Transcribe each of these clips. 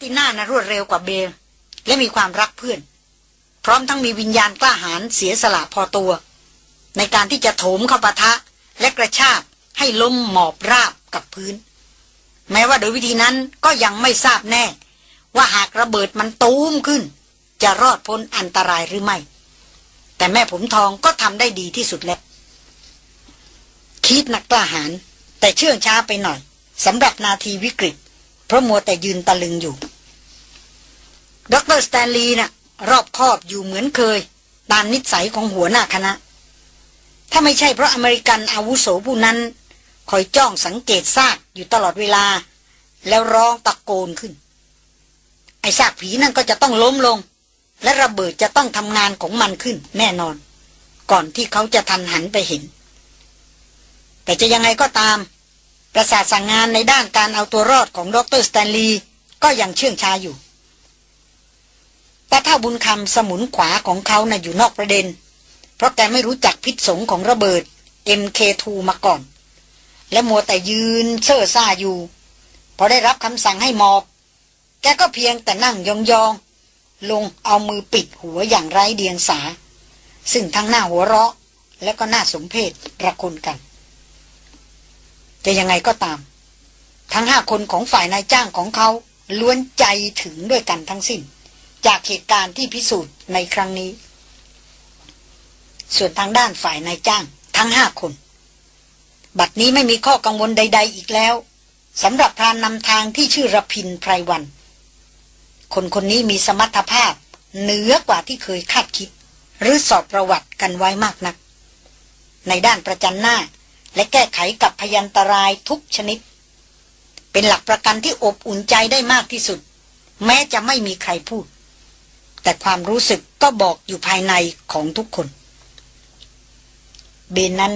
ติน่านะรวดเร็วกว่าเบล และมีความรักเพื่อน พร้อมทั้งมีวิญญาณกล้าหาญเสียสละพอตัว ในการที่จะโถมเข้าปะทะและกระชากให้ล้มหมอบราบกับพื้น แม้ว่าโดยวิธีนั้นก็ยังไม่ทราบแน่ ว่าหากระเบิดมันตูมขึ้น จะรอดพ้นอันตรายหรือไม่ แต่แม่ผมทองก็ทำได้ดีที่สุดแล้ว คิดนักกล้าหาญแต่เชื่องช้าไปหน่อยสำหรับนาทีวิกฤต เพราะมัวแต่ยืนตะลึงอยู่ ดรสแตนลีย์น่ะ รอบคอบอยู่เหมือนเคย ตามนิสัยของหัวหน้าคณะ ถ้าไม่ใช่เพราะอเมริกันอาวุโสผู้นั้น คอยจ้องสังเกตซากอยู่ตลอดเวลา แล้วร้องตะโกนขึ้น ไอ้ซากผีนั่นก็จะต้องล้มลง และระเบิดจะต้องทำงานของมันขึ้นแน่นอน ก่อนที่เขาจะทันหันไปเห็น แต่จะยังไงก็ตาม ประสาทสั่งงานในด้านการเอาตัวรอดของดรสแตนลีย์ก็ยังเชื่องช้าอยู่ แต่ถ้าบุญคำสมุนขวาของเขานะ่ะอยู่นอกประเด็น เพราะแกไม่รู้จักพิษสงของระเบิด MK2 มาก่อน และมัวแต่ยืนเซ่อซ่าอยู่ พอได้รับคำสั่งให้หมอบ แกก็เพียงแต่นั่งยองๆ ลงเอามือปิดหัวอย่างไร้เดียงสา ซึ่งทั้งหน้าหัวเราะ และก็หน้าสมเพชระคุณกัน จะยังไงก็ตาม ทั้งห้าคนของฝ่ายนายจ้างของเขาล้วนใจถึงด้วยกันทั้งสิ้น จากเหตุการณ์ที่พิสูจน์ในครั้งนี้ ส่วนทางด้านฝ่ายนายจ้างทั้งห้าคน บัดนี้ไม่มีข้อกังวลใด ๆ อีกแล้วสำหรับพรานนำทางที่ชื่อรพินไพรวัน คนคนนี้มีสมรรถภาพ เหนือกว่าที่เคยคาดคิด หรือสอบประวัติกันไว้มากนัก ในด้านประจันหน้า และแก้ไขกับพยันตรายทุกชนิด เป็นหลักประกันที่อบอุ่นใจได้มากที่สุด แม้จะไม่มีใครพูด แต่ความรู้สึกก็บอกอยู่ภายในของทุกคน เบนนั้น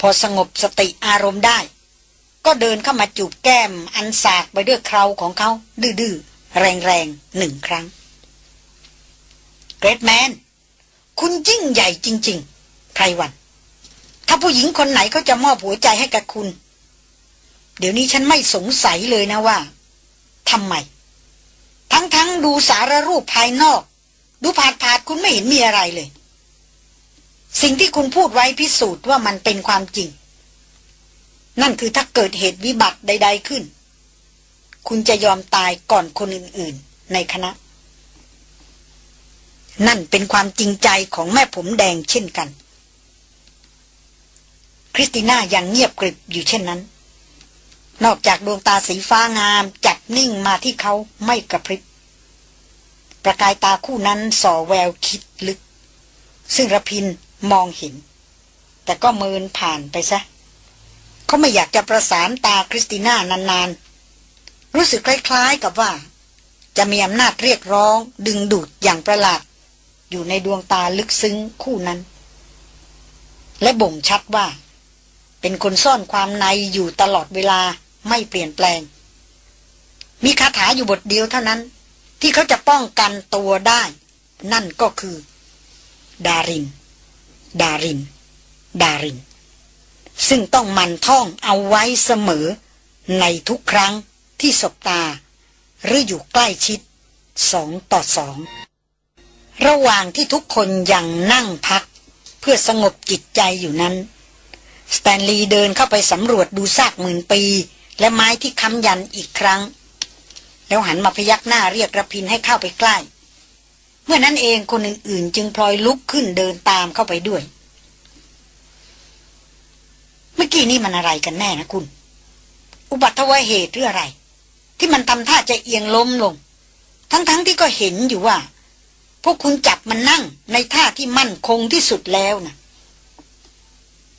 พอสงบสติอารมณ์ได้ ก็เดินเข้ามาจูบแก้มอันสากไปด้วยเคราของเขา ดื้อๆ แรงๆหนึ่งครั้ง เกรดแมน คุณยิ่งใหญ่จริง ๆ ไพรวัน ถ้าผู้หญิงคนไหนเขาจะมอบหัวใจให้กับคุณ เดี๋ยวนี้ฉันไม่สงสัยเลยนะว่าทำไม ทั้งๆดูสารรูปภายนอก ดูผาดผาดคุณไม่เห็นมีอะไรเลย สิ่งที่คุณพูดไว้พิสูจน์ว่ามันเป็นความจริง นั่นคือถ้าเกิดเหตุวิบัติใด ๆขึ้น คุณจะยอมตายก่อนคนอื่นๆ ในคณะ นั่นเป็นความจริงใจของแม่ผมแดงเช่นกัน คริสติน่ายังเงียบกริบอยู่เช่นนั้นนอกจากดวงตาสีฟ้างามจับ นิ่งมาที่เขาไม่กระพริบ ประกายตาคู่นั้นส่อแววคิดลึก ซึ่งระพินมองเห็น แต่ก็เมินผ่านไปซะ เขาไม่อยากจะประสานตาคริสติน่านานๆ รู้สึกคล้ายๆกับว่า จะมีอำนาจเรียกร้องดึงดูดอย่างประหลาด อยู่ในดวงตาลึกซึ้งคู่นั้น และบ่งชัดว่า เป็นคนซ่อนความในอยู่ตลอดเวลาไม่เปลี่ยนแปลง มีคาถาอยู่บทเดียวเท่านั้น ที่เขาจะป้องกันตัวได้ นั่นก็คือ ดาริน ดาริน ดาริน ซึ่งต้องมันท่องเอาไว้เสมอ ในทุกครั้งที่สบตา หรืออยู่ใกล้ชิดสองต่อสอง ระหว่างที่ทุกคนยังนั่งพัก เพื่อสงบจิตใจอยู่นั้น สแตนลีย์เดินเข้าไปสำรวจดูซากหมื่นปี และไม้ที่ค้ำยันอีกครั้ง แล้วหันมาพยักหน้าเรียกระพินให้เข้าไปใกล้ เมื่อนั้นเองคนอื่นๆ จึงพลอยลุกขึ้นเดินตามเข้าไปด้วย เมื่อกี้นี่มันอะไรกันแน่นะคุณ อุบัติเหตุหรืออะไร ที่มันทำท่าจะเอียงล้มลง ทั้งๆทที่ก็เห็นอยู่ว่า พวกคุณจับมันนั่งในท่าที่มั่นคงที่สุดแล้วนะ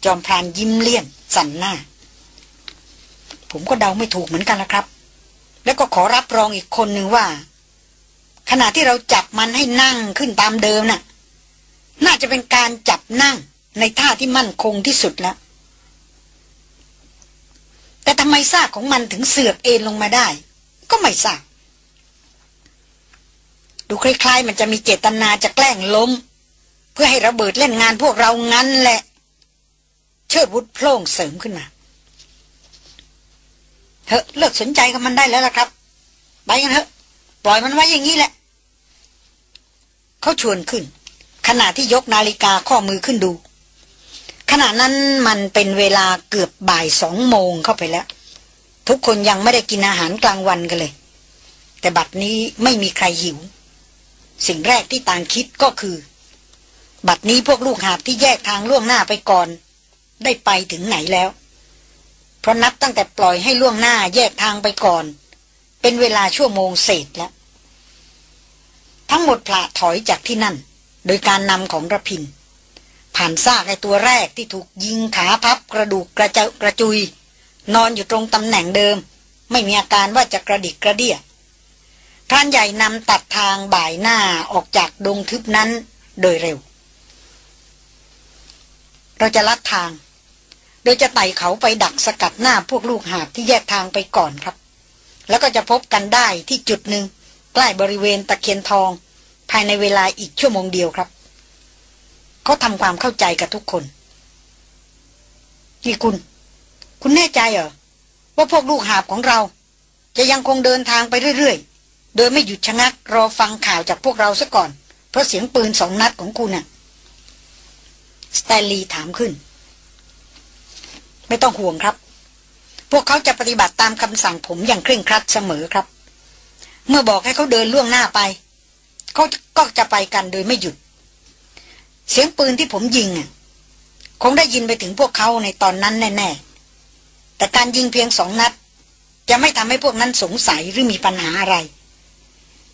จอมพรานยิ้มเลี่ยน สันหน้า ผมก็เดาไม่ถูกเหมือนกันละครับ แล้วก็ขอรับรองอีกคนหนึ่งว่า ขณะที่เราจับมันให้นั่งขึ้นตามเดิมนะ่ะ น่าจะเป็นการจับนั่งในท่าที่มั่นคงที่สุดแล้ว แต่ทำไมซากของมันถึงเสือกเอ็นลงมาได้ ก็ไม่ทราบดูคล้ายๆ มันจะมีเจตนาจะแกล้งล้ม เพื่อให้ระเบิดเล่นงานพวกเรางั้นแหละ เชิดวุฒโพล่งเสริมขึ้นมา เถอะเลิกสนใจกับมันได้แล้วล่ะครับ ไปกันเถอะ ปล่อยมันไว้อย่างนี้แหละ เขาชวนขึ้น ขณะที่ยกนาฬิกาข้อมือขึ้นดู ขณะนั้นมันเป็นเวลาเกือบบ่ายสองโมงเข้าไปแล้ว ทุกคนยังไม่ได้กินอาหารกลางวันกันเลย แต่บัดนี้ไม่มีใครหิว สิ่งแรกที่ต่างคิดก็คือ บัดนี้พวกลูกหาบที่แยกทางล่วงหน้าไปก่อน ได้ไปถึงไหนแล้ว ราะนับตั้งแต่ปล่อยให้ล่วงหน้าแยกทางไปก่อน เป็นเวลาชั่วโมงเศษแล้ว ทั้งหมดพละถอยจากที่นั่น โดยการนำของระพิน ผ่านซากไอตัวแรกที่ถูกยิงขาพับกระดูกกระเจกระจุย นอนอยู่ตรงตำแหน่งเดิม ไม่มีอาการว่าจะกระดิกกระเดียพรานใหญ่นำตัดทางบ่ายหน้าออกจากดงทึบนั้นโดยเร็ว เราจะลัดทาง ดยจะไต่เขาไปดักสกัดหน้าพวกลูกหาบที่แยกทางไปก่อนครับ แล้วก็จะพบกันได้ที่จุดหนึ่งใกล้บริเวณตะเคียนทอง ภายในเวลาอีกชั่วโมงเดียวครับ เขาทำความเข้าใจกับทุกคน นี่คุณ คุณแน่ใจเหรอ ว่าพวกลูกหาบของเรา จะยังคงเดินทางไปเรื่อยๆ โดยไม่หยุดชะงักรอฟังข่าวจากพวกเราซะก่อน เพราะเสียงปืนสองนัดของคุณน่ะสแตนลีย์ถามขึ้น ไม่ต้องห่วงครับ พวกเขาจะปฏิบัติตามคำสั่งผมอย่างเคร่งครัดเสมอครับ เมื่อบอกให้เขาเดินล่วงหน้าไปเขาก็จะไปกันโดยไม่หยุด เสียงปืนที่ผมยิงคงได้ยินไปถึงพวกเขาในตอนนั้นแน่ๆแต่การยิงเพียงสองนัด จะไม่ทำให้พวกนั้นสงสัยหรือมีปัญหาอะไร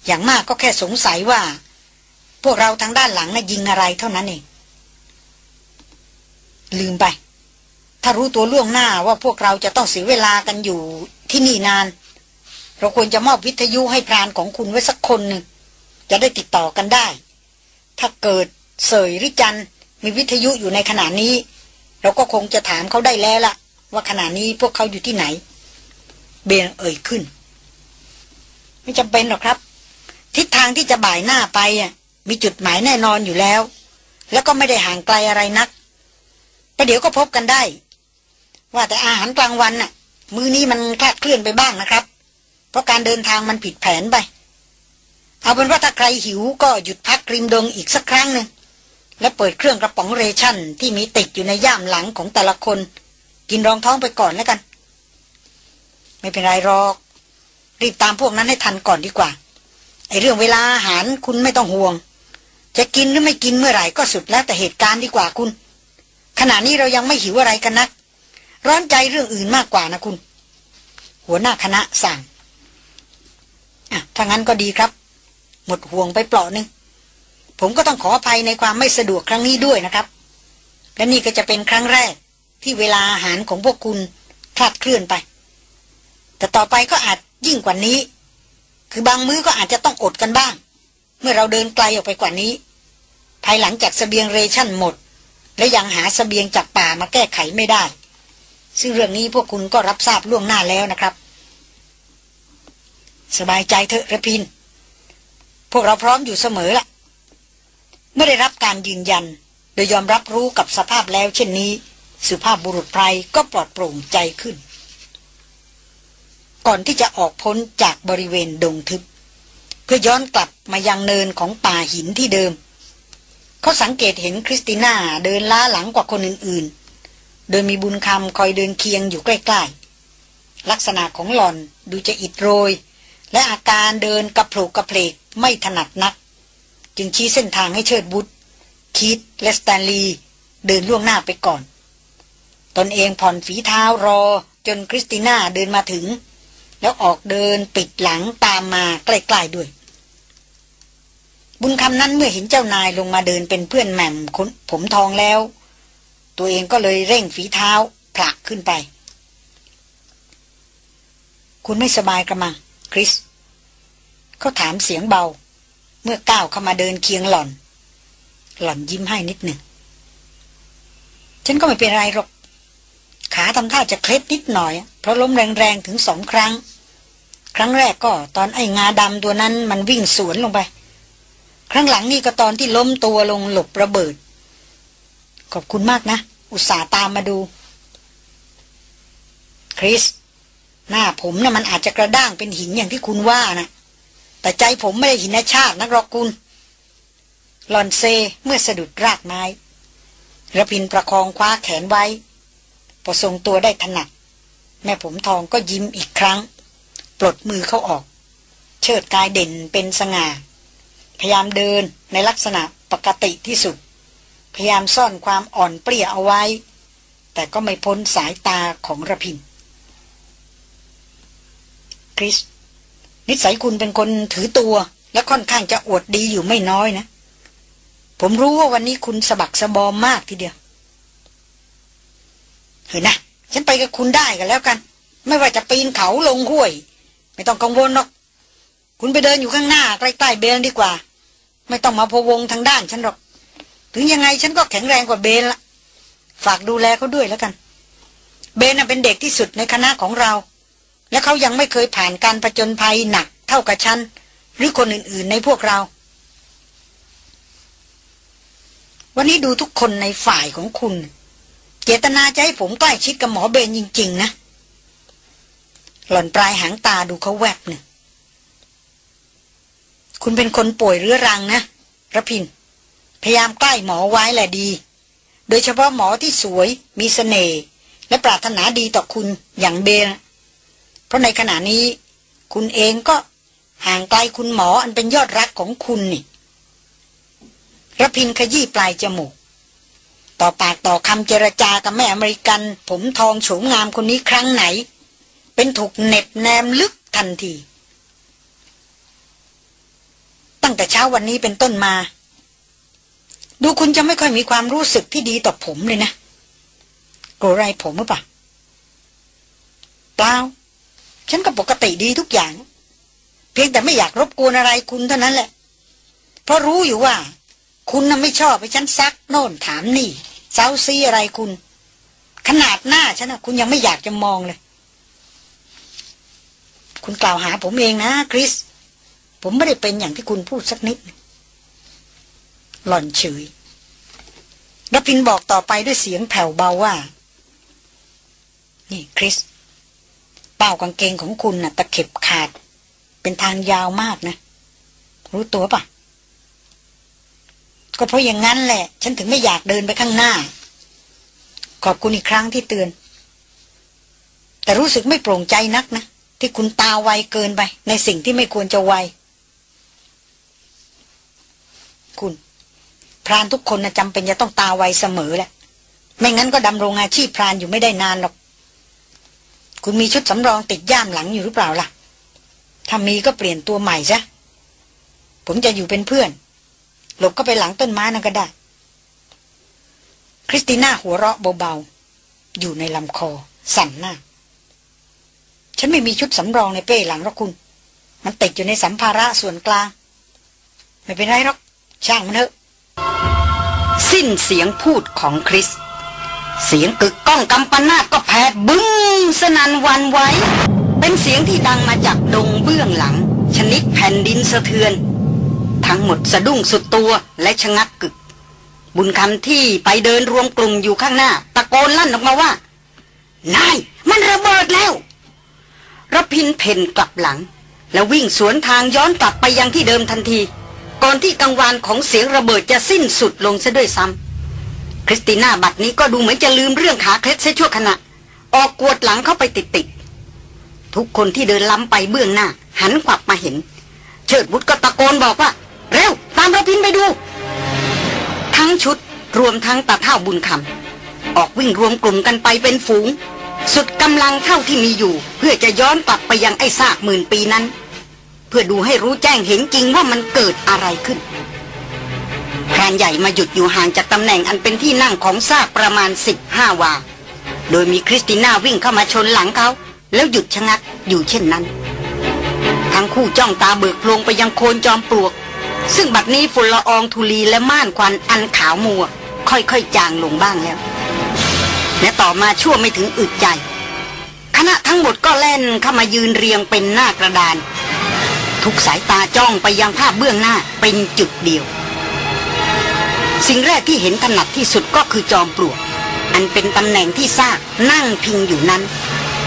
อย่างมากก็แค่สงสัยว่า พวกเราทางด้านหลังน่ะยิงอะไรเท่านั้นเองลืมไป ถ้ารู้ตัวล่วงหน้าว่าพวกเราจะต้องเสียเวลากันอยู่ที่นี่นาน เราควรจะมอบวิทยุให้พรานของคุณไว้สักคนหนึ่ง จะได้ติดต่อกันได้ ถ้าเกิดเสยหรือจันมีวิทยุอยู่ในขณะนี้ เราก็คงจะถามเขาได้แล้วล่ะ ว่าขณะนี้พวกเขาอยู่ที่ไหน เบียงเอ่ยขึ้น ไม่จำเป็นหรอกครับ ทิศทางที่จะบ่ายหน้าไปอะมีจุดหมายแน่นอนอยู่แล้ว แล้วก็ไม่ได้ห่างไกลอะไรนักประเดี๋ยวก็พบกันได้ ว่าแต่อาหารกลางวันน่ะ มื้อนี้มันคลาดเคลื่อนไปบ้างนะครับ เพราะการเดินทางมันผิดแผนไป เอาเป็นว่าถ้าใครหิวก็หยุดพักริมดงอีกสักครั้งหนึ่งและเปิดเครื่องกระป๋องเรชั่น ที่มีติดอยู่ในย่ามหลังของแต่ละคน กินรองท้องไปก่อนแล้วกัน ไม่เป็นไรหรอก รีบตามพวกนั้นให้ทันก่อนดีกว่าไอเรื่องเวลาอาหารคุณไม่ต้องห่วง จะกินหรือไม่กินเมื่อไหร่ก็สุดแล้วแต่เหตุการณ์ดีกว่าคุณ ขณะนี้เรายังไม่หิวอะไรกันนัก ร้อนใจเรื่องอื่นมากกว่านะคุณ หัวหน้าคณะสั่งอะถ้างั้นก็ดีครับ หมดห่วงไปเปล่านึง ผมก็ต้องขออภัยในความไม่สะดวกครั้งนี้ด้วยนะครับ และนี่ก็จะเป็นครั้งแรกที่เวลาอาหารของพวกคุณคลาดเคลื่อนไป แต่ต่อไปก็อาจยิ่งกว่านี้ คือบางมื้อก็อาจจะต้องอดกันบ้าง เมื่อเราเดินไกลออกไปกว่านี้ ภายหลังจากสเสบียงเรชั่นหมด และยังหาสเสบียงจากป่ามาแก้ไขไม่ได้ ซึ่งเรื่องนี้พวกคุณก็รับทราบล่วงหน้าแล้วนะครับ สบายใจเถอะระพิน พวกเราพร้อมอยู่เสมอละเมื่อได้รับการยืนยัน โดยยอมรับรู้กับสภาพแล้วเช่นนี้ สุภาพบุรุษไพรก็ปลอดโปร่งใจขึ้น ก่อนที่จะออกพ้นจากบริเวณดงทึบ เพื่อย้อนกลับมายังเนินของป่าหินที่เดิม เขาสังเกตเห็นคริสติน่าเดินล้าหลังกว่าคนอื่นๆ โดยมีบุญคำคอยเดินเคียงอยู่ใกล้ๆ ลักษณะของหล่อนดูจะอิดโรย และอาการเดินกระโผลกกระเพลกไม่ถนัดนัก จึงชี้เส้นทางให้เชิดบุตรคิดและสแตนลีย์เดินล่วงหน้าไปก่อน ตนเองผ่อนฝีเท้ารอจนคริสติน่าเดินมาถึง แล้วออกเดินปิดหลังตามมาใกล้ๆด้วย บุญคำนั้นเมื่อเห็นเจ้านายลงมาเดินเป็นเพื่อนแหม่มผมทองแล้ว ตัวเองก็เลยเร่งฝีเท้าผลักขึ้นไป คุณไม่สบายกระมังคริสเขาถามเสียงเบา เมื่อก้าวเข้ามาเดินเคียงหล่อน หล่อนยิ้มให้นิดหนึ่ง ฉันก็ไม่เป็นไรหรอก ขาทำท่าจะเคล็ดนิดหน่อย เพราะล้มแรงๆถึงสองครั้ง ครั้งแรกก็ตอนไอ้งาดำตัวนั้นมันวิ่งสวนลงไป ครั้งหลังนี่ก็ตอนที่ล้มตัวลงหลบระเบิด ขอบคุณมากนะ อุตส่าห์ตามมาดู คริส หน้าผมนะ่ะมันอาจจะกระด้างเป็นหินอย่างที่คุณว่านะแต่ใจผมไม่ได้หินชาตินักหรอกคุณลอนเซเมื่อสะดุดรากไม้ระพินประคองคว้าแขนไว้ พอทรงตัวได้ถนัด แม่ผมทองก็ยิ้มอีกครั้ง ปลดมือเขาออก เชิดกายเด่นเป็นสง่า พยายามเดินในลักษณะปกติที่สุด พยายามซ่อนความอ่อนเปรี้ยเอาไว้ แต่ก็ไม่พ้นสายตาของระพินคริสนิสัยคุณเป็นคนถือตัว และค่อนข้างจะอวดดีอยู่ไม่น้อยนะ ผมรู้ว่าวันนี้คุณสะบักสะบอมมากทีเดียว เห็นนะฉันไปกับคุณได้กันแล้วกัน ไม่ว่าจะปีนเขาลงห้วย ไม่ต้องกังวลหรอก คุณไปเดินอยู่ข้างหน้าใกล้ๆเบลดีกว่า ไม่ต้องมาพวงทางด้านฉันหรอก ถึงยังไงฉันก็แข็งแรงกว่าเบลละฝากดูแลเขาด้วยแล้วกัน เบนเป็นเด็กที่สุดในคณะของเรา และเขายังไม่เคยผ่านการประจนภัยหนัก เท่ากับฉัน หรือคนอื่นๆในพวกเรา วันนี้ดูทุกคนในฝ่ายของคุณ เจตนาจะให้ผมใกล้ชิดกับหมอเบนจริง ๆ นะ หล่อนปลายหางตาดูเขาแวบหนึ่งคุณเป็นคนป่วยเรื้อรังนะระพิน พยายามใกล้หมอไว้แหละดี โดยเฉพาะหมอที่สวย มีสเสน่ห์และปรารถนาดีต่อคุณอย่างเบนเพราะในขณะนี้ คุณเองก็ห่างไกลคุณหมออันเป็นยอดรักของคุณนี่ระพินขยี้ปลายจมูก ต่อปากต่อคำเจรจากับแม่อเมริกัน ผมทองโฉมงามคนนี้ครั้งไหน เป็นถูกเน็บแนมลึกทันที ตั้งแต่เช้าวันนี้เป็นต้นมา ดูคุณจะไม่ค่อยมีความรู้สึกที่ดีต่อผมเลยนะโกรไรผมหรือเปล่าเปล่า ฉันก็ปกติดีทุกอย่าง เพียงแต่ไม่อยากรบกวนอะไรคุณเท่านั้นแหละ เพราะรู้อยู่ว่า คุณน่ะไม่ชอบไปฉันซักโน่นถามนี่เซาซีอะไรคุณ ขนาดหน้าฉันนะคุณยังไม่อยากจะมองเลย คุณกล่าวหาผมเองนะคริส ผมไม่ได้เป็นอย่างที่คุณพูดสักนิด หล่อนเฉยรพินบอกต่อไปด้วยเสียงแผ่วเบาว่า นี่คริส เป้ากางเกงของคุณนะ่ะตะเข็บขาด เป็นทางยาวมากนะ รู้ตัวปะก็เพราะอย่างนั้นแหละ ฉันถึงไม่อยากเดินไปข้างหน้า ขอบคุณอีกครั้งที่เตือน แต่รู้สึกไม่โปร่งใจนักนะ ที่คุณตาไวเกินไป ในสิ่งที่ไม่ควรจะไว คุณ พรานทุกคนนะจำเป็นจะต้องตาไวเสมอแหละ ไม่งั้นก็ดำรงอาชีพพรานอยู่ไม่ได้นานหรอก คุณมีชุดสำรองติดย่ามหลังอยู่หรือเปล่าล่ะ ถ้ามีก็เปลี่ยนตัวใหม่ซะ ผมจะอยู่เป็นเพื่อน หลบก็ไปหลังต้นไม้นั่นก็ได้ คริสติน่าหัวเราะเบาๆ อยู่ในลำคอ สั่นหน้า ฉันไม่มีชุดสำรองในเป้หลังหรอกคุณ มันติดอยู่ในสัมภาระส่วนกลาง ไม่เป็นไรหรอก ช่างมันเถอะ สิ้นเสียงพูดของคริส เสียงกึกก้องกำปนาตก็แผดบึ้งสนันวันไว้ เป็นเสียงที่ดังมาจากดงเบื้องหลัง ชนิดแผ่นดินสะเทือน ทั้งหมดสะดุ้งสุดตัวและชะงักกึก บุญคำที่ไปเดินรวมกลุ่มอยู่ข้างหน้า ตะโกนลั่นออกมาว่านายมันระเบิดแล้วรพินเพ่นกลับหลัง แล้ววิ่งสวนทางย้อนกลับไปยังที่เดิมทันที ก่อนที่กังวานของเสียงระเบิดจะสิ้นสุดลงซะด้วยซ้ำคริสติน่าบัดนี้ก็ดูเหมือนจะลืมเรื่องขาเคล็ดเสียชั่วขณะ ออกกวดหลังเข้าไปติดๆทุกคนที่เดินล้ำไปเบื้องหน้า หันขวับมาเห็น เชิดบุตรก็ตะโกนบอกว่า เร็ว ตามระพินไปดู ทั้งชุดรวมทั้งตาเท่าบุญคำออกวิ่งรวมกลุ่มกันไปเป็นฝูง สุดกำลังเท่าที่มีอยู่ เพื่อจะย้อนกลับไปยังไอ้ซากหมื่นปีนั้น พื่อดูให้รู้แจ้งเห็นจริงว่ามันเกิดอะไรขึ้นพรานใหญ่มาหยุดอยู่ห่างจากตำแหน่งอันเป็นที่นั่งของซากประมาณสิบห้าวา โดยมีคริสติน่าวิ่งเข้ามาชนหลังเขา แล้วหยุดชะงักอยู่เช่นนั้น ทั้งคู่จ้องตาเบิกโพลงไปยังโคนจอมปลวก ซึ่งบัดนี้ฝุ่นละอองธุลีและม่านควันอันขาวมัว ค่อยๆจางลงบ้างแล้ว และต่อมาชั่วไม่ถึงอึดใจ คณะทั้งหมดก็แล่นเข้ามายืนเรียงเป็นหน้ากระดาน ทุกสายตาจ้องไปยังภาพเบื้องหน้าเป็นจุดเดียว สิ่งแรกที่เห็นถนัดที่สุดก็คือจอมปลวก อันเป็นตำแหน่งที่ซากนั่งพิงอยู่นั้น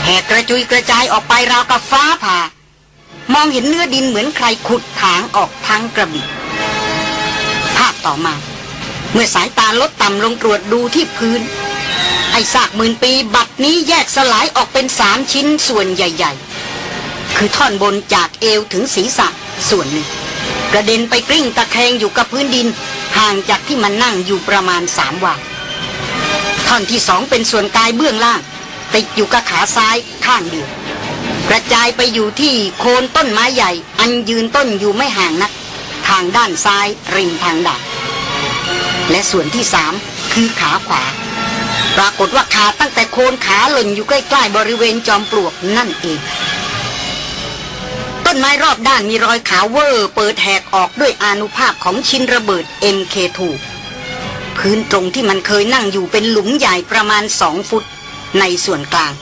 แหกกระจุยกระจายออกไปราวกับฟ้าผ่า มองเห็นเนื้อดินเหมือนใครขุดถางออกทั้งกระบี่ภาพต่อมา เมื่อสายตาลดต่ำลงตรวจดูที่พื้นไอซากหมื่นปีบัดนี้แยกสลายออกเป็นสามชิ้นส่วนใหญ่ๆ คือท่อนบนจากเอวถึงศีรษะส่วนหนึ่ง กระเด็นไปกลิ้งตะแคงอยู่กับพื้นดิน ห่างจากที่มันนั่งอยู่ประมาณสามวาท่อนที่สองเป็นส่วนกายเบื้องล่าง ติดอยู่กับขาซ้ายข้างเดียวกระจายไปอยู่ที่โคนต้นไม้ใหญ่ อันยืนต้นอยู่ไม่ห่างนัก ทางด้านซ้ายริมทางดานและส่วนที่สามคือขาขวา ปรากฏว่าขาตั้งแต่โคนขาหล่นอยู่ใกล้ ๆ บริเวณจอมปลวกนั่นเอง ต้นไม้รอบด้านมีรอยขาวเวอร์เปิดแหกออกด้วยอนุภาพของชิ้นระเบิด MK2 พื้นตรงที่มันเคยนั่งอยู่เป็นหลุมใหญ่ประมาณสองฟุตในส่วนกลาง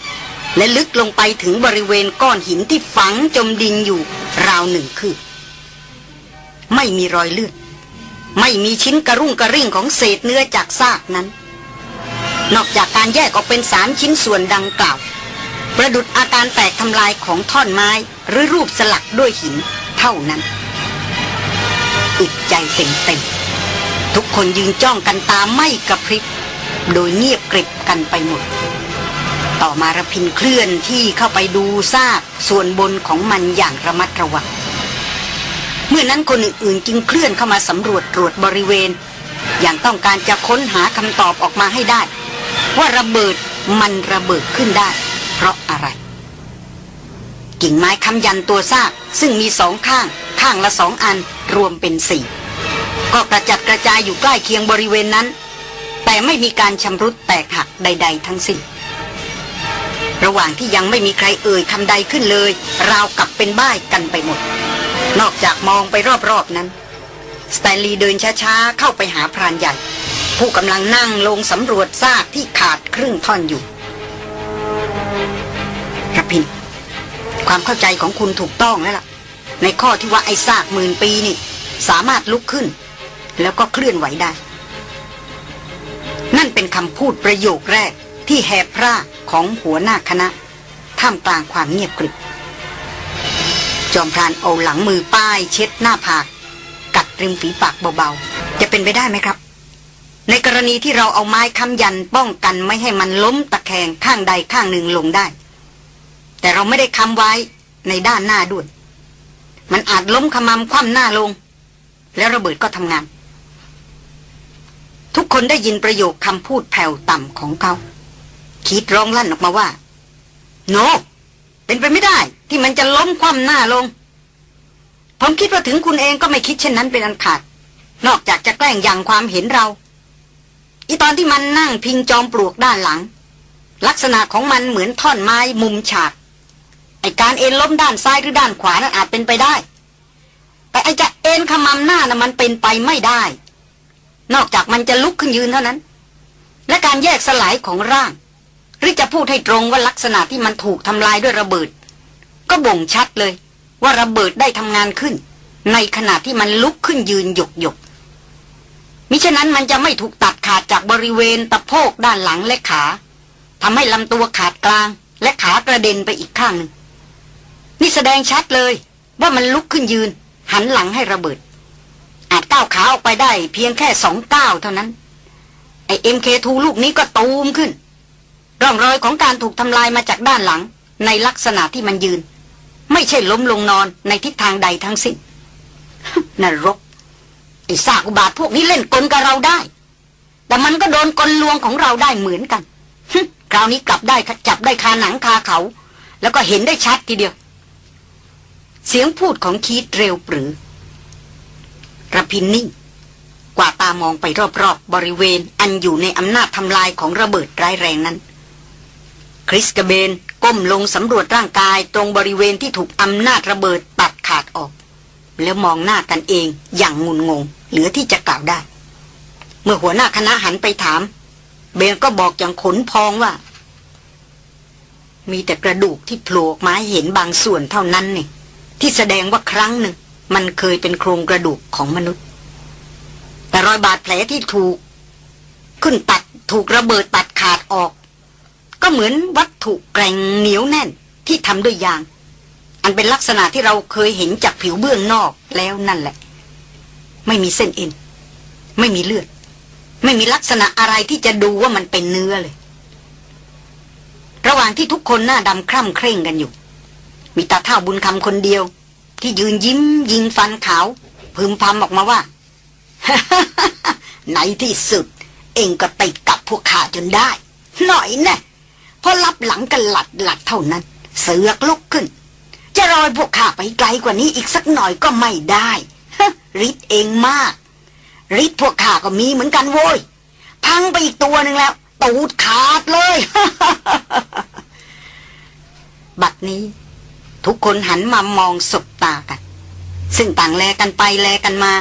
และลึกลงไปถึงบริเวณก้อนหินที่ฝังจมดินอยู่ราวหนึ่งคืบไม่มีรอยเลือดไม่มีชิ้นกระรุ่งกระริ่งของเศษเนื้อจากซากนั้น นอกจากการแยกออกเป็นสามชิ้นส่วนดังกล่าว ประดุดอาการแตกทำลายของท่อนไม้หรือรูปสลักด้วยหินเท่านั้นอึดใจเต็มๆทุกคนยืนจ้องกันตาไม่กระพริบ โดยเงียบกริบกันไปหมด ต่อมาระพินเคลื่อนที่เข้าไปดูซากส่วนบนของมันอย่างระมัดระวังเมื่อนั้นคนอื่นๆจึงเคลื่อนเข้ามาสำรวจตรวจบริเวณ อย่างต้องการจะค้นหาคำตอบออกมาให้ได้ ว่าระเบิดมันระเบิดขึ้นได้ เพราะอะไร กิ่งไม้คำยันตัวซาก ซึ่งมีสองข้าง ข้างละสองอันรวมเป็นสี่ก็กระจัดกระจายอยู่ใกล้เคียงบริเวณนั้น แต่ไม่มีการชำรุดแตกหักใด ๆ ทั้งสิ้นระหว่างที่ยังไม่มีใครเอ่ยคำใดขึ้นเลย ราวกับเป็นบ้ายกันไปหมด นอกจากมองไปรอบๆนั้น สแตนลีย์เดินช้าๆ เข้าไปหาพรานใหญ่ ผู้กำลังนั่งลงสำรวจซากที่ขาดครึ่งท่อนอยู่ ระพิน ความเข้าใจของคุณถูกต้องแล้วล่ะ ในข้อที่ว่าไอ้ซากหมื่นปีนี่ สามารถลุกขึ้น แล้วก็เคลื่อนไหวได้ นั่นเป็นคำพูดประโยคแรกที่แหบพร่าของหัวหน้าคณะ ท่ามกลางความเงียบกริบจอมพรานเอาหลังมือป้ายเช็ดหน้าผาก กัดริมฝีปากเบาๆ จะเป็นไปได้ไหมครับ ในกรณีที่เราเอาไม้ค้ำยันป้องกันไม่ให้มันล้มตะแคงข้างใดข้างหนึ่งลงได้ แต่เราไม่ได้คำไว้ในด้านหน้าด้วย มันอาจล้มขมำคว่ำหน้าลง แล้วระเบิดก็ทำงาน ทุกคนได้ยินประโยคคำพูดแผ่วต่ำของเขา คิดร้องลั่นออกมาว่า โน no, เป็นไปไม่ได้ ที่มันจะล้มคว่ำหน้าลง ผมคิดว่าถึงคุณเองก็ไม่คิดเช่นนั้นเป็นอันขาด นอกจากจะแกล้งยังความเห็นเรา อีตอนที่มันนั่งพิงจอมปลวกด้านหลัง ลักษณะของมันเหมือนท่อนไม้มุมฉาก ไอการเอ็นล้มด้านซ้ายหรือด้านขวานั้นอาจเป็นไปได้ แต่ไอจะเอ็นขมำหน้านะ่ะมันเป็นไปไม่ได้ นอกจากมันจะลุกขึ้นยืนเท่านั้น และการแยกสลายของร่าง หรือจะพูดให้ตรงว่าลักษณะที่มันถูกทำลายด้วยระเบิด ก็บ่งชัดเลย ว่าระเบิดได้ทำงานขึ้น ในขณะที่มันลุกขึ้นยืนหยกหยกมิฉะนั้นมันจะไม่ถูกตัดขาดจากบริเวณตะโพกด้านหลังและขาทำให้ลำตัวขาดกลาง และขากระเด็นไปอีกข้างหนึ่ง นี่แสดงชัดเลย ว่ามันลุกขึ้นยืน หันหลังให้ระเบิด อาจก้าวขาออกไปได้ เพียงแค่สองก้าวเท่านั้น ไอเอ็มเคทูลูกนี้ก็ตูมขึ้น ร่องรอยของการถูกทำลายมาจากด้านหลัง ในลักษณะที่มันยืน ไม่ใช่ล้มลงนอนในทิศทางใดทั้งสิ้นนรกไอ้ซากอุบาทพวกนี้เล่นกลกับเราได้ แต่มันก็โดนกลลวงของเราได้เหมือนกันคราวนี้กลับได้จับได้คาหนังคาเขา แล้วก็เห็นได้ชัดทีเดียว เสียงพูดของคีดเร็วปรือระพินนิ่ง กว่าตามองไปรอบๆบบริเวณอันอยู่ในอำนาจทำลายของระเบิดร้ายแรงนั้น คริสกเบนก้มลงสำรวจร่างกายตรงบริเวณที่ถูกอำนาจระเบิดตัดขาดออก แล้วมองหน้ากันเองอย่างงุนงง เหลือที่จะกล่าวได้ เมื่อหัวหน้าคณะหันไปถาม เบนก็บอกอย่างขนพองว่า มีแต่กระดูกที่โผล่มาเห็นบางส่วนเท่านั้นนี่ ที่แสดงว่าครั้งหนึ่ง มันเคยเป็นโครงกระดูกของมนุษย์ แต่รอยบาดแผลที่ถูก ขึ้นตัดถูกระเบิดตัดขาดออก ก็เหมือนวัตถุแกร่งเหนียวแน่นที่ทำด้วยยาง อันเป็นลักษณะที่เราเคยเห็นจากผิวเบื้องนอกแล้วนั่นแหละ ไม่มีเส้นเอ็น ไม่มีเลือด ไม่มีลักษณะอะไรที่จะดูว่ามันเป็นเนื้อเลย ระหว่างที่ทุกคนหน้าดำคร่ำเคร่งกันอยู่ มีตาเท่าบุญคำคนเดียว ที่ยืนยิ้มยิงฟันขาว พึมพำออกมาว่าในที่สุด เองก็ติดกับพวกข้าจนได้ หน่อยแน่พอรับหลังกันหลัดหลัดเท่านั้น เสือกลุกขึ้น จะรอยพวกข้าไปไกลกว่านี้อีกสักหน่อยก็ไม่ได้ริดเองมากริดพวกข้าก็มีเหมือนกันโว้ยพังไปอีกตัวหนึ่งแล้ว ตูดขาดเลย บัดนี้ ทุกคนหันมามองสบตากัน ซึ่งต่างแลกันไปแลกันมา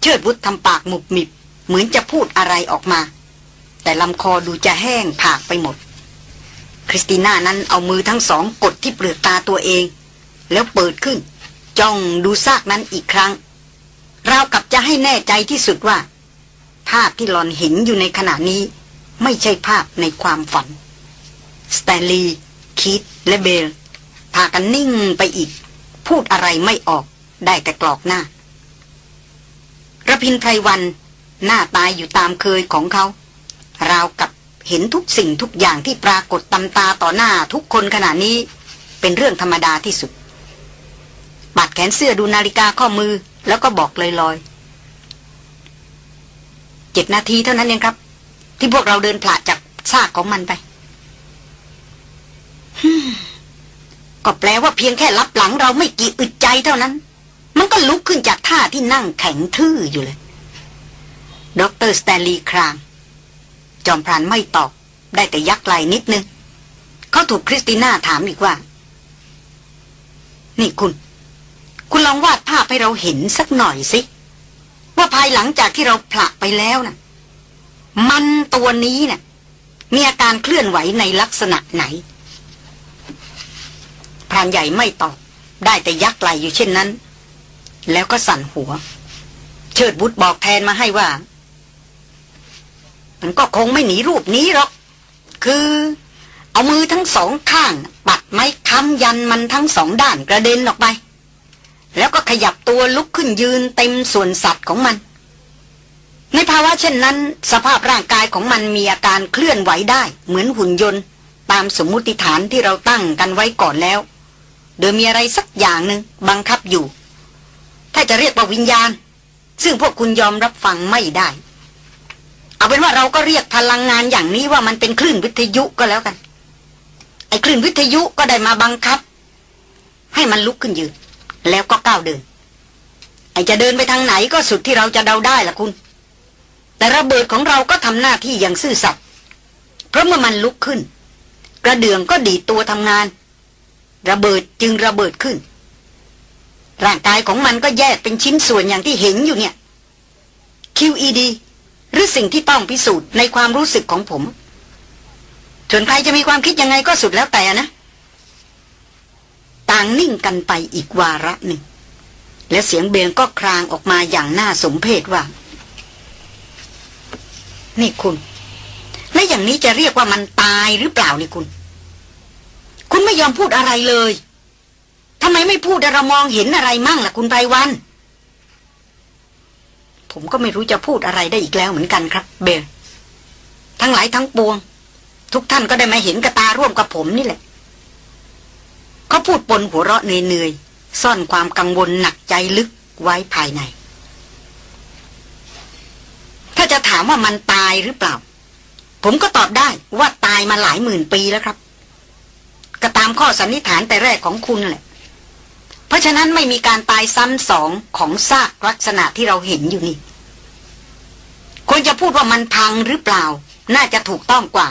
เชิดวุฒทำปากหมุบมิบ เหมือนจะพูดอะไรออกมา แต่ลำคอดูจะแห้งผากไปหมด คริสติน่านั้นเอามือทั้งสองกดที่เปลือกตาตัวเอง แล้วเปิดขึ้น จ้องดูซากนั้นอีกครั้งราวกับจะให้แน่ใจที่สุดว่า ภาพที่หล่อนเห็นอยู่ในขณะนี้ ไม่ใช่ภาพในความฝันสแตนลีย์คิดและเบล พากันนิ่งไปอีก พูดอะไรไม่ออกได้แต่กรอกหน้าระพินไพรวัน หน้าตายอยู่ตามเคยของเขา ราวกับเห็นทุกสิ่งทุกอย่างที่ปรากฏตำตาต่อหน้าทุกคนขณะนี้เป็นเรื่องธรรมดาที่สุด บาดแขนเสื้อดูนาฬิกาข้อมือแล้วก็บอกลอยๆเจ็ดนาทีเท่านั้นเองครับ ที่พวกเราเดินผ่าจากซากของมันไป ก็แปลว่าเพียงแค่ลับหลังเราไม่กี่อึดใจเท่านั้น มันก็ลุกขึ้นจากท่าที่นั่งแข็งทื่ออยู่เลยดรสแตนลีย์ครางจอมพรานไม่ตอบ ได้แต่ยักไหล่นิดนึง เขาถูกคริสติน่าถามอีกว่า นี่คุณ คุณลองวาดภาพให้เราเห็นสักหน่อยสิ ว่าภายหลังจากที่เราผละไปแล้วนะ่ะ มันตัวนี้นะ่ะมีอาการเคลื่อนไหวในลักษณะไหน รานใหญ่ไม่ตอบ ได้แต่ยักไหลอยู่เช่นนั้น แล้วก็สั่นหัว เชิดบุตรบอกแทนมาให้ว่า มันก็คงไม่หนีรูปนี้หรอก คือ เอามือทั้งสองข้าง ปัดไม้ค้ำยันมันทั้งสองด้านกระเด็นออกไป แล้วก็ขยับตัวลุกขึ้นยืนเต็มส่วนสัตว์ของมันในภาวะเช่นนั้น สภาพร่างกายของมันมีอาการเคลื่อนไหวได้ เหมือนหุ่นยนต์ ตามสมมุติฐานที่เราตั้งกันไว้ก่อนแล้ว โดยมีอะไรสักอย่างหนึ่งบังคับอยู่ ถ้าจะเรียกว่าวิญญาณ ซึ่งพวกคุณยอมรับฟังไม่ได้ เอาเป็นว่าเราก็เรียกพลังงานอย่างนี้ว่ามันเป็นคลื่นวิทยุก็แล้วกัน ไอ้คลื่นวิทยุก็ได้มาบังคับ ให้มันลุกขึ้นยืน แล้วก็ก้าวเดิน ไอ้จะเดินไปทางไหนก็สุดที่เราจะเดาได้ล่ะคุณ แต่ระเบิดของเราก็ทำหน้าที่อย่างซื่อสัตย์เพราะเมื่อมันลุกขึ้น กระเดื่องก็ดีตัวทำงาน ระเบิดจึงระเบิดขึ้น ร่างกายของมันก็แยกเป็นชิ้นส่วนอย่างที่เห็นอยู่เนี่ย QED หรือสิ่งที่ต้องพิสูจน์ในความรู้สึกของผมส่วนใครจะมีความคิดยังไงก็สุดแล้วแต่นะต่างนิ่งกันไปอีกวาระหนึ่ง และเสียงเบงก็ครางออกมาอย่างน่าสมเพชว่า นี่คุณ และอย่างนี้จะเรียกว่ามันตายหรือเปล่านี่คุณ คุณไม่ยอมพูดอะไรเลยทำไมไม่พูดเรามองเห็นอะไรมั่งล่ะคุณไพวัน ผมก็ไม่รู้จะพูดอะไรได้อีกแล้วเหมือนกันครับ เบลทั้งหลายทั้งปวง ทุกท่านก็ได้มาเห็นกระตาร่วมกับผมนี่แหละ เขาพูดปนหัวเราะเหนื่อยๆ ซ่อนความกังวลหนักใจลึกไว้ภายใน ถ้าจะถามว่ามันตายหรือเปล่า ผมก็ตอบได้ว่าตายมาหลายหมื่นปีแล้วครับ ก็ตามข้อสันนิษฐานแต่แรกของคุณแหละ เพราะฉะนั้นไม่มีการตายซ้ำสองของซากลักษณะที่เราเห็นอยู่นี่ควรจะพูดว่ามันพังหรือเปล่า น่าจะถูกต้องกว่า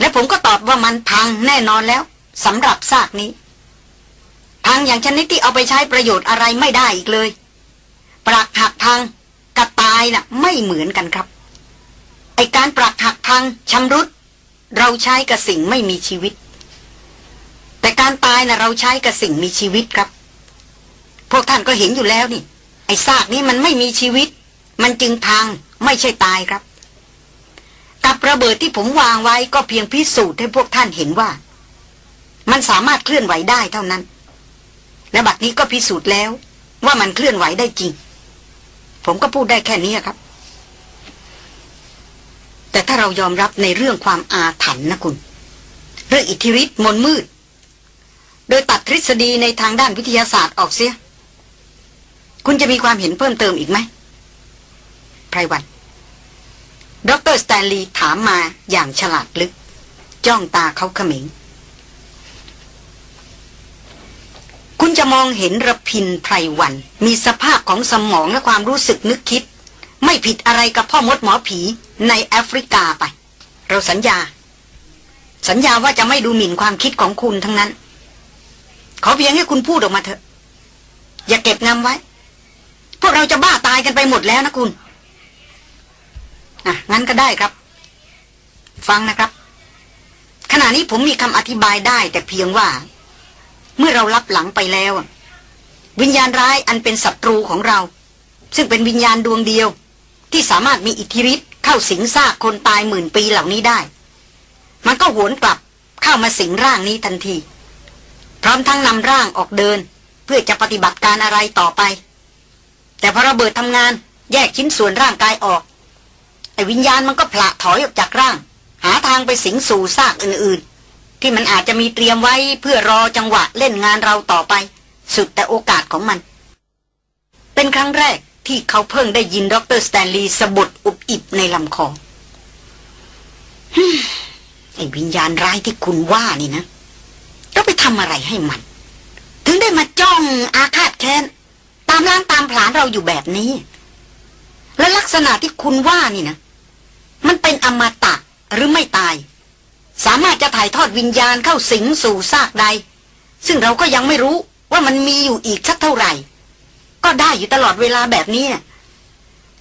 และผมก็ตอบว่ามันพังแน่นอนแล้วสำหรับซากนี้ พังอย่างชนิดที่เอาไปใช้ประโยชน์อะไรไม่ได้อีกเลย ปรักหักพังกับตายนะ่ะ ไม่เหมือนกันครับ ไอการปรักหักพังชำรุด เราใช้กับสิ่งไม่มีชีวิต แต่การตายนะ่ะเราใช้กับสิ่งมีชีวิตครับ พวกท่านก็เห็นอยู่แล้วนี่ ไอ้ซากนี้มันไม่มีชีวิต มันจึงพังไม่ใช่ตายครับ กับระเบิดที่ผมวางไว้ก็เพียงพิสูจน์ให้พวกท่านเห็นว่า มันสามารถเคลื่อนไหวได้เท่านั้น และบัดนี้ก็พิสูจน์แล้ว ว่ามันเคลื่อนไหวได้จริง ผมก็พูดได้แค่นี้ครับ แต่ถ้าเรายอมรับในเรื่องความอาถรรพ์นะคุณ เรื่องอิทธิฤทธิ์มนมืด โดยตัดทฤษฎีในทางด้านวิทยาศาสตร์ออกเสีย คุณจะมีความเห็นเพิ่มเติมอีกไหมไพรวันดรสแตนลีย์ถามมาอย่างฉลาดลึก จ้องตาเขาเขม็ง คุณจะมองเห็นรพินทร์ ไพรวัลย์ มีสภาพของสมองและความรู้สึกนึกคิด ไม่ผิดอะไรกับพ่อมดหมอผีในแอฟริกาไป เราสัญญา สัญญาว่าจะไม่ดูหมิ่นความคิดของคุณทั้งนั้น ขอเพียงให้คุณพูดออกมาเถอะ อย่าเก็บงำไว้ พวกเราจะบ้าตายกันไปหมดแล้วนะคุณ อะ งั้นก็ได้ครับ ฟังนะครับ ขณะนี้ผมมีคำอธิบายได้ แต่เพียงว่า เมื่อเรารับหลังไปแล้ว วิญญาณร้ายอันเป็นศัตรูของเรา ซึ่งเป็นวิญญาณดวงเดียว ที่สามารถมีอิทธิฤทธิ์เข้าสิงซากคนตายหมื่นปีเหล่านี้ได้ มันก็หวนกลับเข้ามาสิงร่างนี้ทันที พร้อมทั้งนำร่างออกเดิน เพื่อจะปฏิบัติการอะไรต่อไป แต่พอระเบิดทำงานแยกชิ้นส่วนร่างกายออกไอ้วิญญาณมันก็ผละถอยออกจากร่าง หาทางไปสิงสู่ซากอื่นๆ ที่มันอาจจะมีเตรียมไว้เพื่อรอจังหวะเล่นงานเราต่อไป สุดแต่โอกาสของมัน เป็นครั้งแรกที่เขาเพิ่งได้ยินดรสแตนลีย์สบถอุบอิบในลำคอไอ้วิญญาณร้ายที่คุณว่านี่นะ เราไปทำอะไรให้มัน ถึงได้มาจ้องอาฆาตแค้น ตามล้างตามผลาญเราอยู่แบบนี้ และลักษณะที่คุณว่านี่นะ มันเป็นอมตะหรือไม่ตาย สามารถจะถ่ายทอดวิญญาณเข้าสิงสู่ซากใด ซึ่งเราก็ยังไม่รู้ว่ามันมีอยู่อีกสักเท่าไหร่ ก็ได้อยู่ตลอดเวลาแบบนี้นะ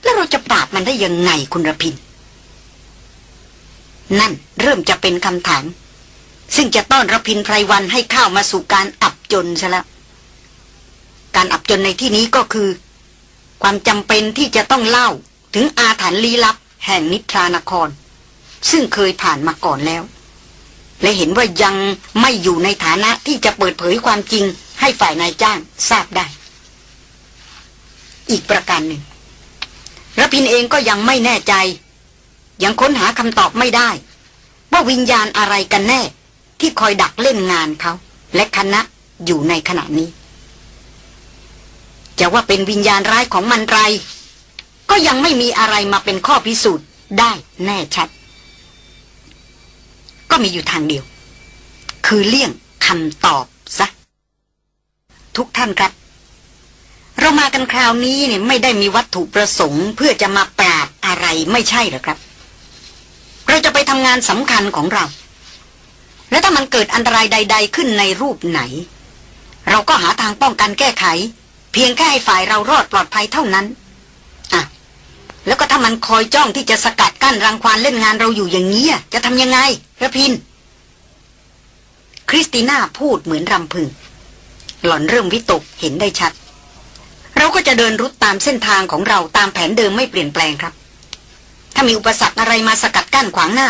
แล้วเราจะปราบมันได้ยังไงคุณระพิน นั่นเริ่มจะเป็นคำถาม ซึ่งจะต้อนรพินไพรวันให้เข้ามาสู่การอับจนซะแล้วการอับจนในที่นี้ก็คือ ความจำเป็นที่จะต้องเล่าถึงอาถรรพ์ลี้ลับ แห่งนิทรานคร ซึ่งเคยผ่านมาก่อนแล้ว และเห็นว่ายังไม่อยู่ในฐานะที่จะเปิดเผยความจริงให้ฝ่ายนายจ้างทราบได้ อีกประการหนึ่งรพินเองก็ยังไม่แน่ใจ ยังค้นหาคำตอบไม่ได้ ว่าวิญญาณอะไรกันแน่ ที่คอยดักเล่นงานเขา และคณะอยู่ในขณะนี้ จะว่าเป็นวิญญาณร้ายของมันไร ก็ยังไม่มีอะไรมาเป็นข้อพิสูจน์ได้แน่ชัด ก็มีอยู่ทางเดียว คือเลี่ยงคำตอบซะ ทุกท่านครับ เรามากันคราวนี้เนี่ยไม่ได้มีวัตถุประสงค์ เพื่อจะมาปราบอะไรไม่ใช่หรอครับ เราจะไปทำงานสำคัญของเรา และถ้ามันเกิดอันตรายใด ๆ ขึ้นในรูปไหน เราก็หาทางป้องกันแก้ไข เพียงแค่ให้ฝ่ายเรารอดปลอดภัยเท่านั้นอะแล้วก็ถ้ามันคอยจ้องที่จะสกัดกั้นรังควานเล่นงานเราอยู่อย่างนี้จะทำยังไงระพิน คริสติน่าพูดเหมือนรำพึง หล่อนเริ่มวิตกเห็นได้ชัด เราก็จะเดินรุดตามเส้นทางของเราตามแผนเดิมไม่เปลี่ยนแปลงครับ ถ้ามีอุปสรรคอะไรมาสกัดกั้นขวางหน้า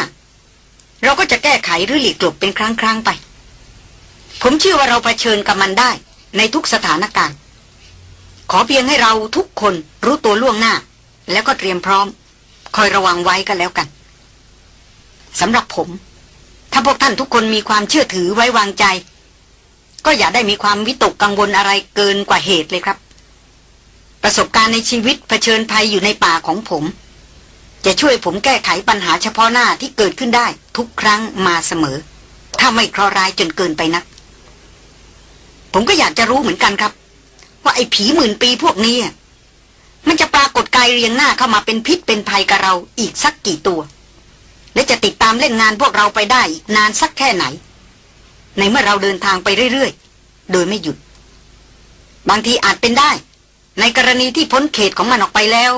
เราก็จะแก้ไขหรือหลีกหลบเป็นครั้งครั้งไป ผมเชื่อว่าเราเผชิญกับมันได้ ในทุกสถานการณ์ ขอเพียงให้เราทุกคนรู้ตัวล่วงหน้า แล้วก็เตรียมพร้อม คอยระวังไว้กันแล้วกันสำหรับผม ถ้าพวกท่านทุกคนมีความเชื่อถือไว้วางใจ ก็อย่าได้มีความวิตกกังวลอะไรเกินกว่าเหตุเลยครับ ประสบการณ์ในชีวิตเผชิญภัยอยู่ในป่าของผม จะช่วยผมแก้ไขปัญหาเฉพาะหน้าที่เกิดขึ้นได้ทุกครั้งมาเสมอ ถ้าไม่เคราะร้ายจนเกินไปนัก ผมก็อยากจะรู้เหมือนกันครับ ว่าไอ้ผีหมื่นปีพวกนี้ มันจะปรากฏกายเรียงหน้าเข้ามาเป็นพิษเป็นภัยกับเราอีกสักกี่ตัว และจะติดตามเล่นงานพวกเราไปได้อีกนานสักแค่ไหน ในเมื่อเราเดินทางไปเรื่อยๆ โดยไม่หยุด บางทีอาจเป็นได้ ในกรณีที่พ้นเขตของมันออกไปแล้ว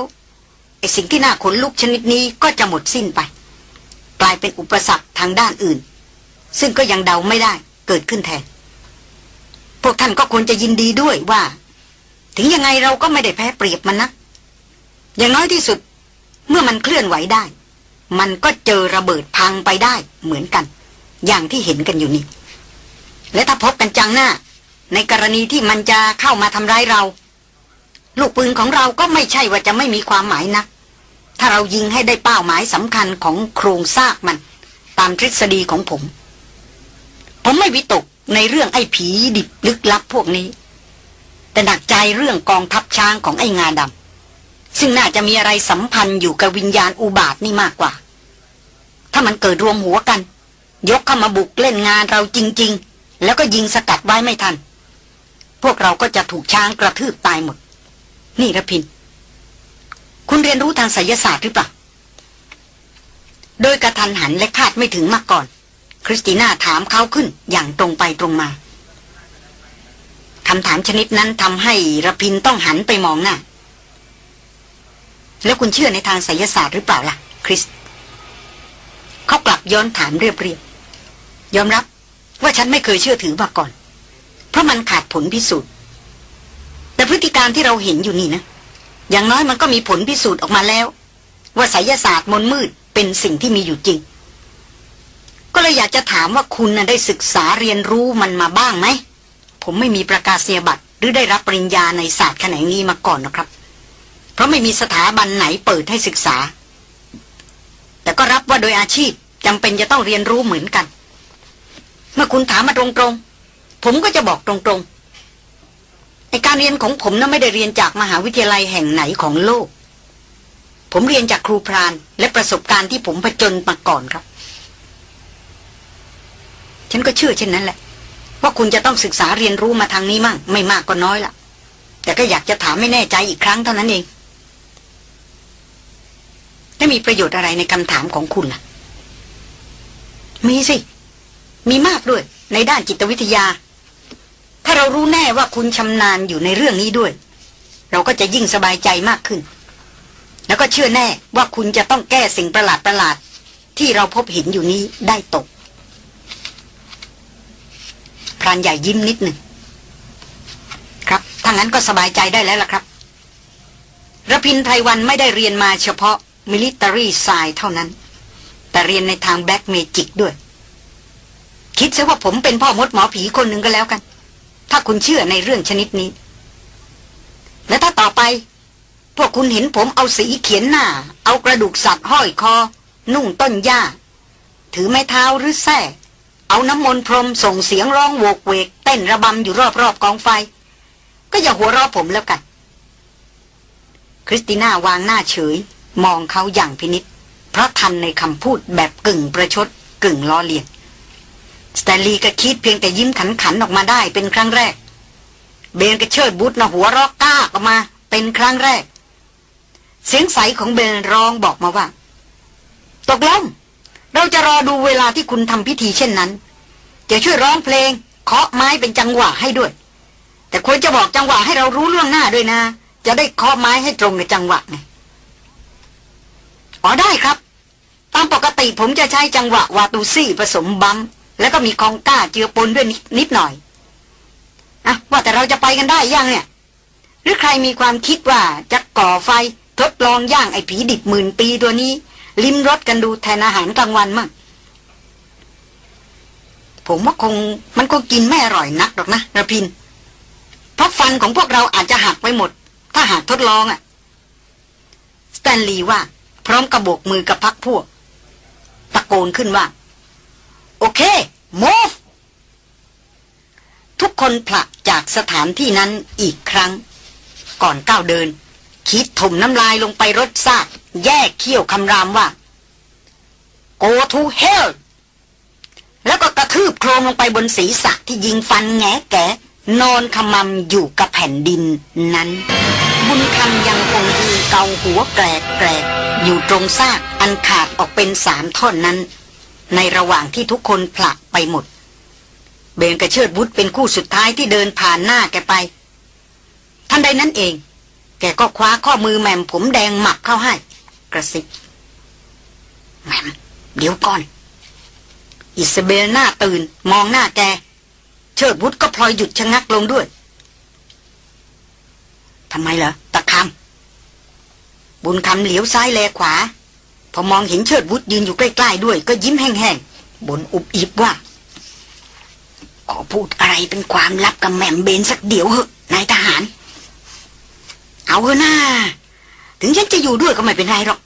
สิ่งที่น่าขนลุกชนิดนี้ก็จะหมดสิ้นไป กลายเป็นอุปสรรคทางด้านอื่น ซึ่งก็ยังเดาไม่ได้เกิดขึ้นแทน พวกท่านก็ควรจะยินดีด้วยว่า ถึงยังไงเราก็ไม่ได้แพ้เปรียบมันนะอย่างน้อยที่สุด เมื่อมันเคลื่อนไหวได้ มันก็เจอระเบิดพังไปได้เหมือนกัน อย่างที่เห็นกันอยู่นี่และถ้าพบกันจังหน้า ในกรณีที่มันจะเข้ามาทำร้ายเรา ลูกปืนของเราก็ไม่ใช่ว่าจะไม่มีความหมายนะ ถ้าเรายิงให้ได้เป้าหมายสำคัญของโครงซากมัน ตามทฤษฎีของผม ผมไม่วิตกในเรื่องไอ้ผีดิบลึกลับพวกนี้ แต่หนักใจเรื่องกองทัพช้างของไอ้งาดำซึ่งน่าจะมีอะไรสัมพันธ์อยู่กับวิญญาณอุบาทนี่มากกว่า ถ้ามันเกิดรวมหัวกัน ยกเข้ามาบุกเล่นงานเราจริง ๆ แล้วก็ยิงสกัดไว้ไม่ทัน พวกเราก็จะถูกช้างกระทืบตายหมด นี่ระพิน คุณเรียนรู้ทางไสยศาสตร์หรือเปล่า โดยกระทันหันและคาดไม่ถึงมาก่อน คริสติน่าถามเขาขึ้นอย่างตรงไปตรงมาคำถามชนิดนั้นทำให้ระพินต้องหันไปมองหน้า แล้วคุณเชื่อในทางไสยศาสตร์หรือเปล่าล่ะ คริส เขากลับย้อนถามเรียบๆยอมรับว่าฉันไม่เคยเชื่อถือมาก่อน เพราะมันขาดผลพิสูจน์ แต่พฤติการที่เราเห็นอยู่นี่นะ อย่างน้อยมันก็มีผลพิสูจน์ออกมาแล้ว ว่าไสยศาสตร์มนมืดเป็นสิ่งที่มีอยู่จริง ก็เลยอยากจะถามว่าคุณนะได้ศึกษาเรียนรู้มันมาบ้างไหม ผมไม่มีประกาศเสียบัตรหรือได้รับปริญญาในศาสตร์แขนงนี้มาก่อนนะครับ เพราะไม่มีสถาบันไหนเปิดให้ศึกษา แต่ก็รับว่าโดยอาชีพจำเป็นจะต้องเรียนรู้เหมือนกัน เมื่อคุณถามมาตรงๆ ผมก็จะบอกตรงๆ ไอการเรียนของผมนั้นไม่ได้เรียนจากมหาวิทยาลัยแห่งไหนของโลก ผมเรียนจากครูพราน และประสบการณ์ที่ผมผจญมาก่อนครับ ฉันก็เชื่อเช่นนั้นแหละ ว่าคุณจะต้องศึกษาเรียนรู้มาทางนี้มั่ง ไม่มากก็น้อยละแต่ก็อยากจะถามไม่แน่ใจอีกครั้งเท่านั้นเองแล้มีประโยชน์อะไรในคำถามของคุณล่ะ มีสิ มีมากด้วย ในด้านจิตวิทยา ถ้าเรารู้แน่ว่าคุณชำนาญอยู่ในเรื่องนี้ด้วย เราก็จะยิ่งสบายใจมากขึ้น แล้วก็เชื่อแน่ว่าคุณจะต้องแก้สิ่งประหลาดประหลาดที่เราพบเห็นอยู่นี้ได้ตกพรานใหญ่ยิ้มนิดหนึ่งครับถ้างั้นก็สบายใจได้แล้วล่ะครับระพินไพรวันไม่ได้เรียนมาเฉพาะmilitary side เท่านั้น แต่เรียนในทาง black magic ด้วย คิดซะว่าผมเป็นพ่อมดหมอผีคนหนึ่งก็แล้วกัน ถ้าคุณเชื่อในเรื่องชนิดนี้ และถ้าต่อไป พวกคุณเห็นผมเอาสีเขียนหน้า เอากระดูกสัตว์ห้อยคอ นุ่งต้นหญ้า ถือไม้เท้าหรือแส้เอาน้ำมนต์พรมส่งเสียงร้องโวกเวก เต้นระบำอยู่รอบๆกองไฟ ก็อย่าหัวเราะผมแล้วกัน คริสติน่าวางหน้าเฉย มองเขาอย่างพินิษเพราะทันในคำพูดแบบกึ่งประชดกึ่งล้อเลียน สแตลีก็คิดเพียงแต่ยิ้มขันขันออกมาได้เป็นครั้งแรก เบนก็เชิดบุตรนะหัวรอกก้าออกมา เป็นครั้งแรก เสียงใสของเบนร้องบอกมาว่า ตกลงเราจะรอดูเวลาที่คุณทำพิธีเช่นนั้น จะช่วยร้องเพลงเคาะไม้เป็นจังหวะให้ด้วย แต่ควรจะบอกจังหวะให้เรารู้ล่วงหน้าด้วยนะ จะได้เคาะไม้ให้ตรงกับจังหวะไงอ๋อได้ครับ ตามปกติผมจะใช้จังหวะวาตูซี่ผสมบัม แล้วก็มีคองก้าเจือปนด้วยนิดหน่อยอะว่าแต่เราจะไปกันได้ยังเนี่ย หรือใครมีความคิดว่าจะก่อไฟทดลองย่างไอ้ผีดิบหมื่นปีตัวนี้ ลิ้มรสกันดูแทนอาหารกลางวันมั่งผมว่าคงมันคงกินไม่อร่อยนักหรอกนะระพินเพราะฟันของพวกเราอาจจะหักไปหมด ถ้าหากทดลองอะ่ะสแตนลีย์ว่า พร้อมกระโบกมือกับพักพวก ตะโกนขึ้นว่า โอเค move ทุกคนผละจากสถานที่นั้นอีกครั้ง ก่อนก้าวเดิน คิดถมน้ำลายลงไปรถซากแยกเขี้ยวคำรามว่า go to hell แล้วก็กระทืบโครงลงไปบนศีรษะที่ยิงฟันแงแกะนอนขมำอยู่กับแผ่นดินนั้น บุญคำยังคงยืนเกาหัวแกรกแกรกอยู่ตรงซากอันขาดออกเป็นสามท่อนนั้น ในระหว่างที่ทุกคนผลักไปหมด เบนกระเชิดบุตรเป็นคู่สุดท้ายที่เดินผ่านหน้าแกไปทันใดนั้นเอง แกก็คว้าข้อมือแม่มผมแดงหมักเข้าให้ กระซิบแม่มเดี๋ยวก่อน อิสเบลหน้าตื่นมองหน้าแก เชิดบุตรก็พลอยหยุดชะงักลงด้วยทำไมเหรอตะคำบุญคำเหลียวซ้ายแลขวา พอมองเห็นเชิดบุตรยืนอยู่ใกล้ๆด้วย ก็ยิ้มแห้งๆบนอุบอิบว่าขอพูดอะไรเป็นความลับกับแหม่มเบนสักเดี๋ยวเหอะนายทหาร เอาเถอะนะถึงฉันจะอยู่ด้วยก็ไม่เป็นไรหรอก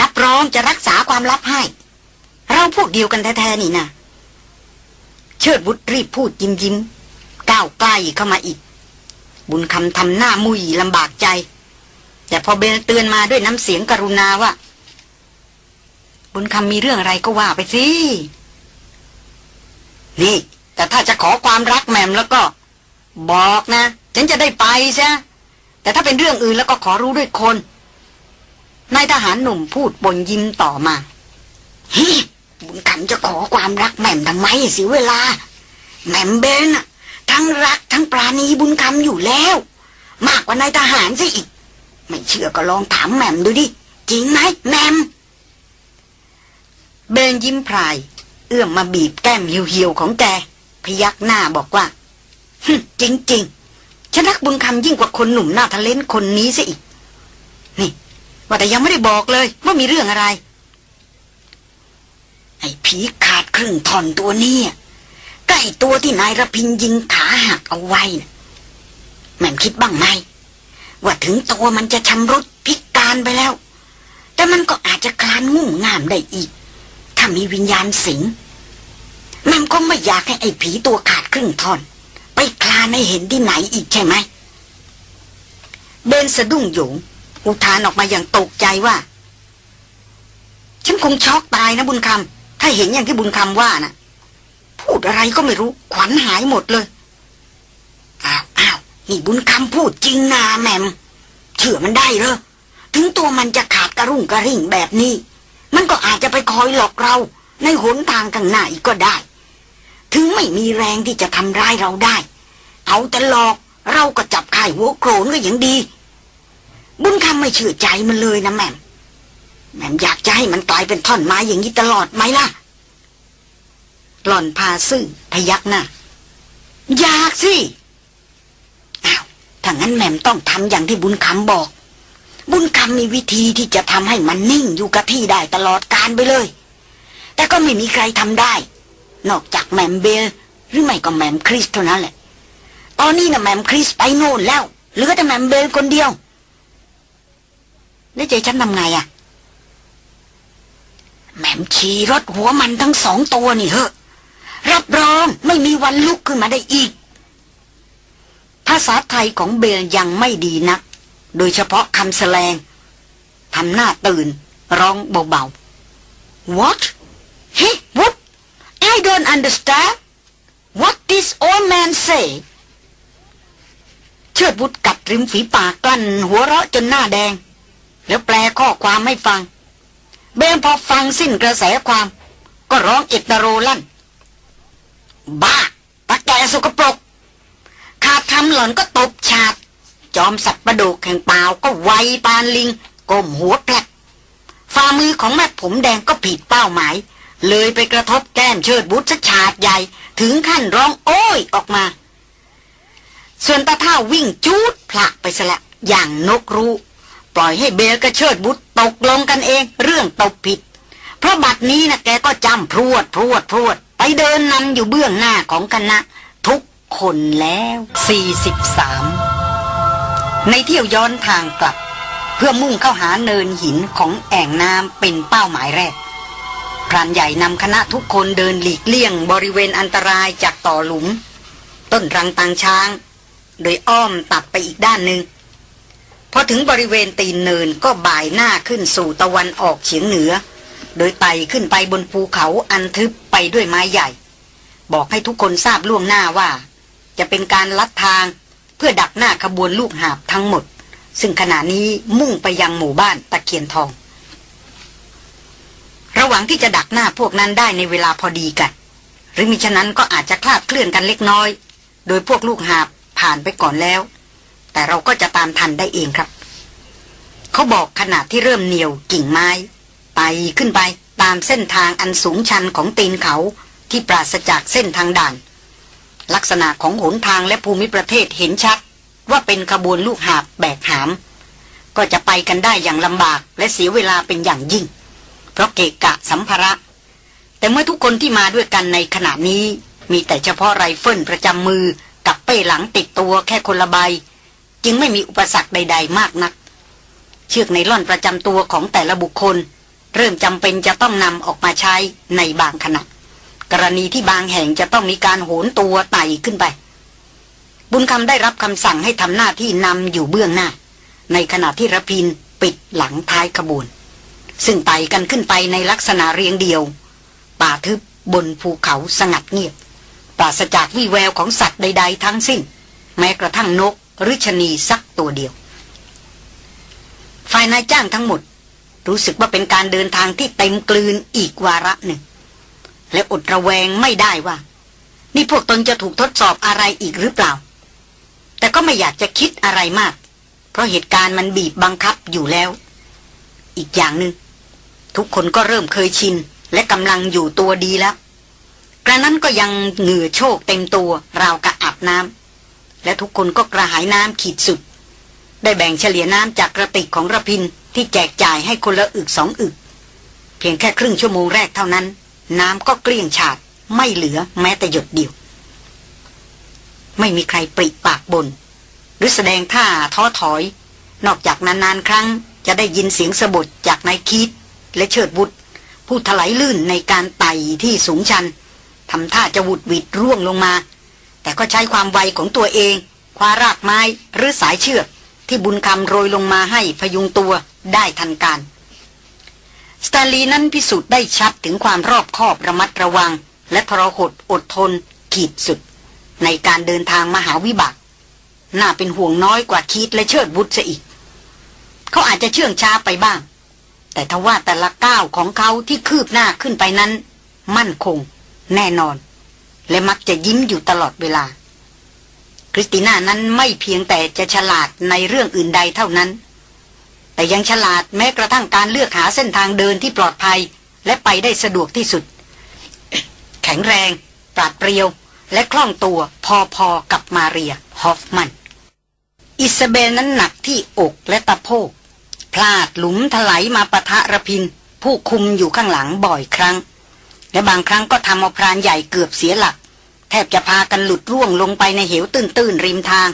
รับรองจะรักษาความลับให้ เราพวกเดียวกันแท้ๆนี่นะเชิดบุตรรีบพูดยิ้มยิ้มก้าวใกล้เข้ามาอีก บุญคำทำหน้ามุยลำบากใจ แต่พอเบนเตือนมาด้วยน้ำเสียงกรุณาว่า บุญคำมีเรื่องอะไรก็ว่าไปสิ นี่ แต่ถ้าจะขอความรักแหม่มแล้วก็ บอกนะ ฉันจะได้ไปใช่แต่ถ้าเป็นเรื่องอื่นแล้วก็ขอรู้ด้วยคน นายทหารหนุ่มพูดบนยิ้มต่อมาฮิบุญคำจะขอความรักแหม่มทำไมเสียเวลาแหม่มเบนอะทั้งรักทั้งปราณีบุญคำอยู่แล้ว มากกว่านายทหารซะอีก ไม่เชื่อก็ลองถามแหม่มดูดิ จริงไหมแหม่ม เบนยิ้มพราย เอื้อมมาบีบแก้มเหี่ยวๆของแก พยักหน้าบอกว่าฮึจริงๆฉันรักบุญคำยิ่งกว่าคนหนุ่มหน้าทะเลนคนนี้ซะอีก นี่ ว่าแต่ยังไม่ได้บอกเลย ว่ามีเรื่องอะไร ไอ้ผีขาดครึ่งท่อนตัวนี้ใกล้ตัวที่นายระพินยิงขาหักเอาไว้นะแม่คิดบ้างไหมว่าถึงตัวมันจะชำรุดพิการไปแล้ว แต่มันก็อาจจะคลานงุ่มง่ามได้อีก ถ้ามีวิญญาณสิงแม่มก็ไม่อยากให้ไอ้ผีตัวขาดครึ่งท่อน ไปคลานให้เห็นที่ไหนอีกใช่ไหม เบนสะดุ้งหยงอุทานออกมาอย่างตกใจว่า ฉันคงช็อกตายนะบุญคำถ้าเห็นอย่างที่บุญคำว่านะพูดอะไรก็ไม่รู้ ขวัญหายหมดเลยอ้าวอ้าวนี่บุญคำพูดจริงนาแมม เชื่อมันได้เหรอถึงตัวมันจะขาดกระรุ่งกระริ่งแบบนี้ มันก็อาจจะไปคอยหลอกเราในหนทางข้างหน้าอีกก็ได้ ถึงไม่มีแรงที่จะทำร้ายเราได้ เอาแต่หลอกเราก็จับไข่หัวโกรนก็ยังดี บุญคำไม่เชื่อใจมันเลยนะแม่มแม่มอยากจะให้มันกลายเป็นท่อนไม้อย่างนี้ตลอดไหมล่ะ หล่อนพาซื่อพยักหน้าอยากสิอ้าวถ้างั้นแหม่มต้องทำอย่างที่บุญคำบอก บุญคำมีวิธีที่จะทำให้มันนิ่งอยู่กับที่ได้ตลอดกาลไปเลย แต่ก็ไม่มีใครทำได้ นอกจากแหม่มเบล หรือไม่ก็แหม่มคริสเท่านั้นแหละ ตอนนี้นะแหม่มคริสไปโน่นแล้วเหลือแต่แหม่มเบลคนเดียว แล้วจะให้ฉันทำไงอะแหม่มฉี่รดหัวมันทั้งสองตัวนี่เหอะ รับรองไม่มีวันลุกขึ้นมาได้อีก ภาษาไทยของเบลยังไม่ดีนัก โดยเฉพาะคำแสลงทำหน้าตื่น ร้องเบาๆ What Hey what I don't understand What this old man say เชิดบุตรกัดริมฝีปากกลั้นหัวเราะจนหน้าแดง แล้วแปลข้อความให้ฟัง เบนพอฟังสิ้นกระแสความ ก็ร้องเอกตโรลั่น บ้าตะแกสกปรกขาดทำหล่อนก็ตบฉาด จอมสัตว์ประดูกแห่งเปล่าก็ไวปานลิงก้มหัวแปลกฝ่ามือของแม่ผมแดงก็ผิดเป้าหมาย เลยไปกระทบแก้มเชิดบุตรฉาดใหญ่ ถึงขั้นร้องโอ้ยออกมา ส่วนตาเท่าวิ่งจูดผละไปซะละอย่างนกรู้ ปล่อยให้เบลกับเชิดบุตรตกลงกันเองเรื่องตบผิด เพราะบัดนี้นะแกก็จำพรวดพรวดพรวด ไปเดินนำอยู่เบื้องหน้าของคณะทุกคนแล้ว 43 ในเที่ยวย้อนทางกลับ เพื่อมุ่งเข้าหาเนินหินของแอ่งน้ำเป็นเป้าหมายแรกพรานใหญ่นำคณะทุกคนเดินหลีกเลี่ยงบริเวณอันตรายจากต่อหลุม ต้นรังตางช้าง โดยอ้อมตัดไปอีกด้านหนึ่งพอถึงบริเวณตีนเนินก็บ่ายหน้าขึ้นสู่ตะวันออกเฉียงเหนือ โดยไต่ขึ้นไปบนภูเขาอันทึบไปด้วยไม้ใหญ่ บอกให้ทุกคนทราบล่วงหน้าว่า จะเป็นการลัดทาง เพื่อดักหน้าขบวนลูกหาบทั้งหมด ซึ่งขณะนี้มุ่งไปยังหมู่บ้านตะเคียนทอง ระหวังที่จะดักหน้าพวกนั้นได้ในเวลาพอดีกัน หรือมิฉะนั้นก็อาจจะคลาดเคลื่อนกันเล็กน้อย โดยพวกลูกหาบผ่านไปก่อนแล้ว แต่เราก็จะตามทันได้เองครับ เขาบอกขณะที่เริ่มเหนียวกิ่งไม้ ไต่ขึ้นไปตามเส้นทางอันสูงชันของตีนเขาที่ปราศจากเส้นทางด่าน ลักษณะของหนทางและภูมิประเทศเห็นชัด ว่าเป็นขบวนลูกหาบแบกหาม ก็จะไปกันได้อย่างลำบากและเสียเวลาเป็นอย่างยิ่ง เพราะเกะกะสัมภาระ แต่เมื่อทุกคนที่มาด้วยกันในขณะนี้ มีแต่เฉพาะไรเฟิลประจำมือกับเป้หลังติดตัวแค่คนละใบ จึงไม่มีอุปสรรคใด ๆ มากนัก เชือกในล่อนประจำตัวของแต่ละบุคคล เริ่มจำเป็นจะต้องนำออกมาใช้ในบางขณะ กรณีที่บางแห่งจะต้องมีการโหนตัวไต่ขึ้นไป บุญคำได้รับคำสั่งให้ทำหน้าที่นำอยู่เบื้องหน้า ในขณะที่ระพินปิดหลังท้ายขบวน ซึ่งไต่กันขึ้นไปในลักษณะเรียงเดียว ป่าทึบบนภูเขาสงัดเงียบ ปราศจากวี่แววของสัตว์ใด ๆ ทั้งสิ้น แม้กระทั่งนกหรือชนีสักตัวเดียว ฝ่ายนายจ้างทั้งหมด รู้สึกว่าเป็นการเดินทางที่เต็มกลืนอีกวาระหนึ่ง และอดระแวงไม่ได้ว่า นี่พวกตนจะถูกทดสอบอะไรอีกหรือเปล่า แต่ก็ไม่อยากจะคิดอะไรมาก เพราะเหตุการณ์มันบีบบังคับอยู่แล้ว อีกอย่างหนึง่งทุกคนก็เริ่มเคยชิน และกำลังอยู่ตัวดีแล้ว กระนั้นก็ยังเหงื่อโชกเต็มตัวราวกะอาบน้ำและทุกคนก็กระหายน้ำขีดสุด ได้แบ่งเฉลี่ยน้ำจากกระติกของระพินที่แจกจ่ายให้คนละอึกสองอึก เพียงแค่ครึ่งชั่วโมงแรกเท่านั้น น้ำก็เกลี้ยงฉาดไม่เหลือแม้แต่หยดเดียว ไม่มีใครปริปากบน หรือแสดงท่าท้อถอย นอกจากนานๆครั้งจะได้ยินเสียงสะบดจากนายคีตและเชิดบุตรผู้ถลายลื่นในการไต่ที่สูงชันทำท่าจะวุดวิดร่วงลงมา แต่ก็ใช้ความไวของตัวเอง คว้ารากไม้หรือสายเชือกที่บุญคำโรยลงมาให้พยุงตัวได้ทันการ สตาลีนั้นพิสูจน์ได้ชัดถึงความรอบคอบระมัดระวัง และทรหดอดทน ขีดสุด ในการเดินทางมหาวิบากน่าเป็นห่วงน้อยกว่าคีดและเชิดบุตรซะอีก เขาอาจจะเชื่องช้าไปบ้าง แต่ทว่าแต่ละก้าวของเขาที่คืบหน้าขึ้นไปนั้น มั่นคง แน่นอน และมักจะยิ้มอยู่ตลอดเวลา คริสติน่านั้นไม่เพียงแต่จะฉลาดในเรื่องอื่นใดเท่านั้น แต่ยังฉลาดแม้กระทั่งการเลือกหาเส้นทางเดินที่ปลอดภัย และไปได้สะดวกที่สุด แข็งแรง ปราดเปรียว และคล่องตัวพอๆกับมาเรียฮอฟมันอิซาเบลนั้นหนักที่อกและตะโพก พลาดหลุมถลายมาปะทะระพิน ผู้คุมอยู่ข้างหลังบ่อยครั้ง และบางครั้งก็ทำเอาพรานใหญ่เกือบเสียหลัก แทบจะพากันหลุดร่วงลงไปในเหวตื้นๆริมทาง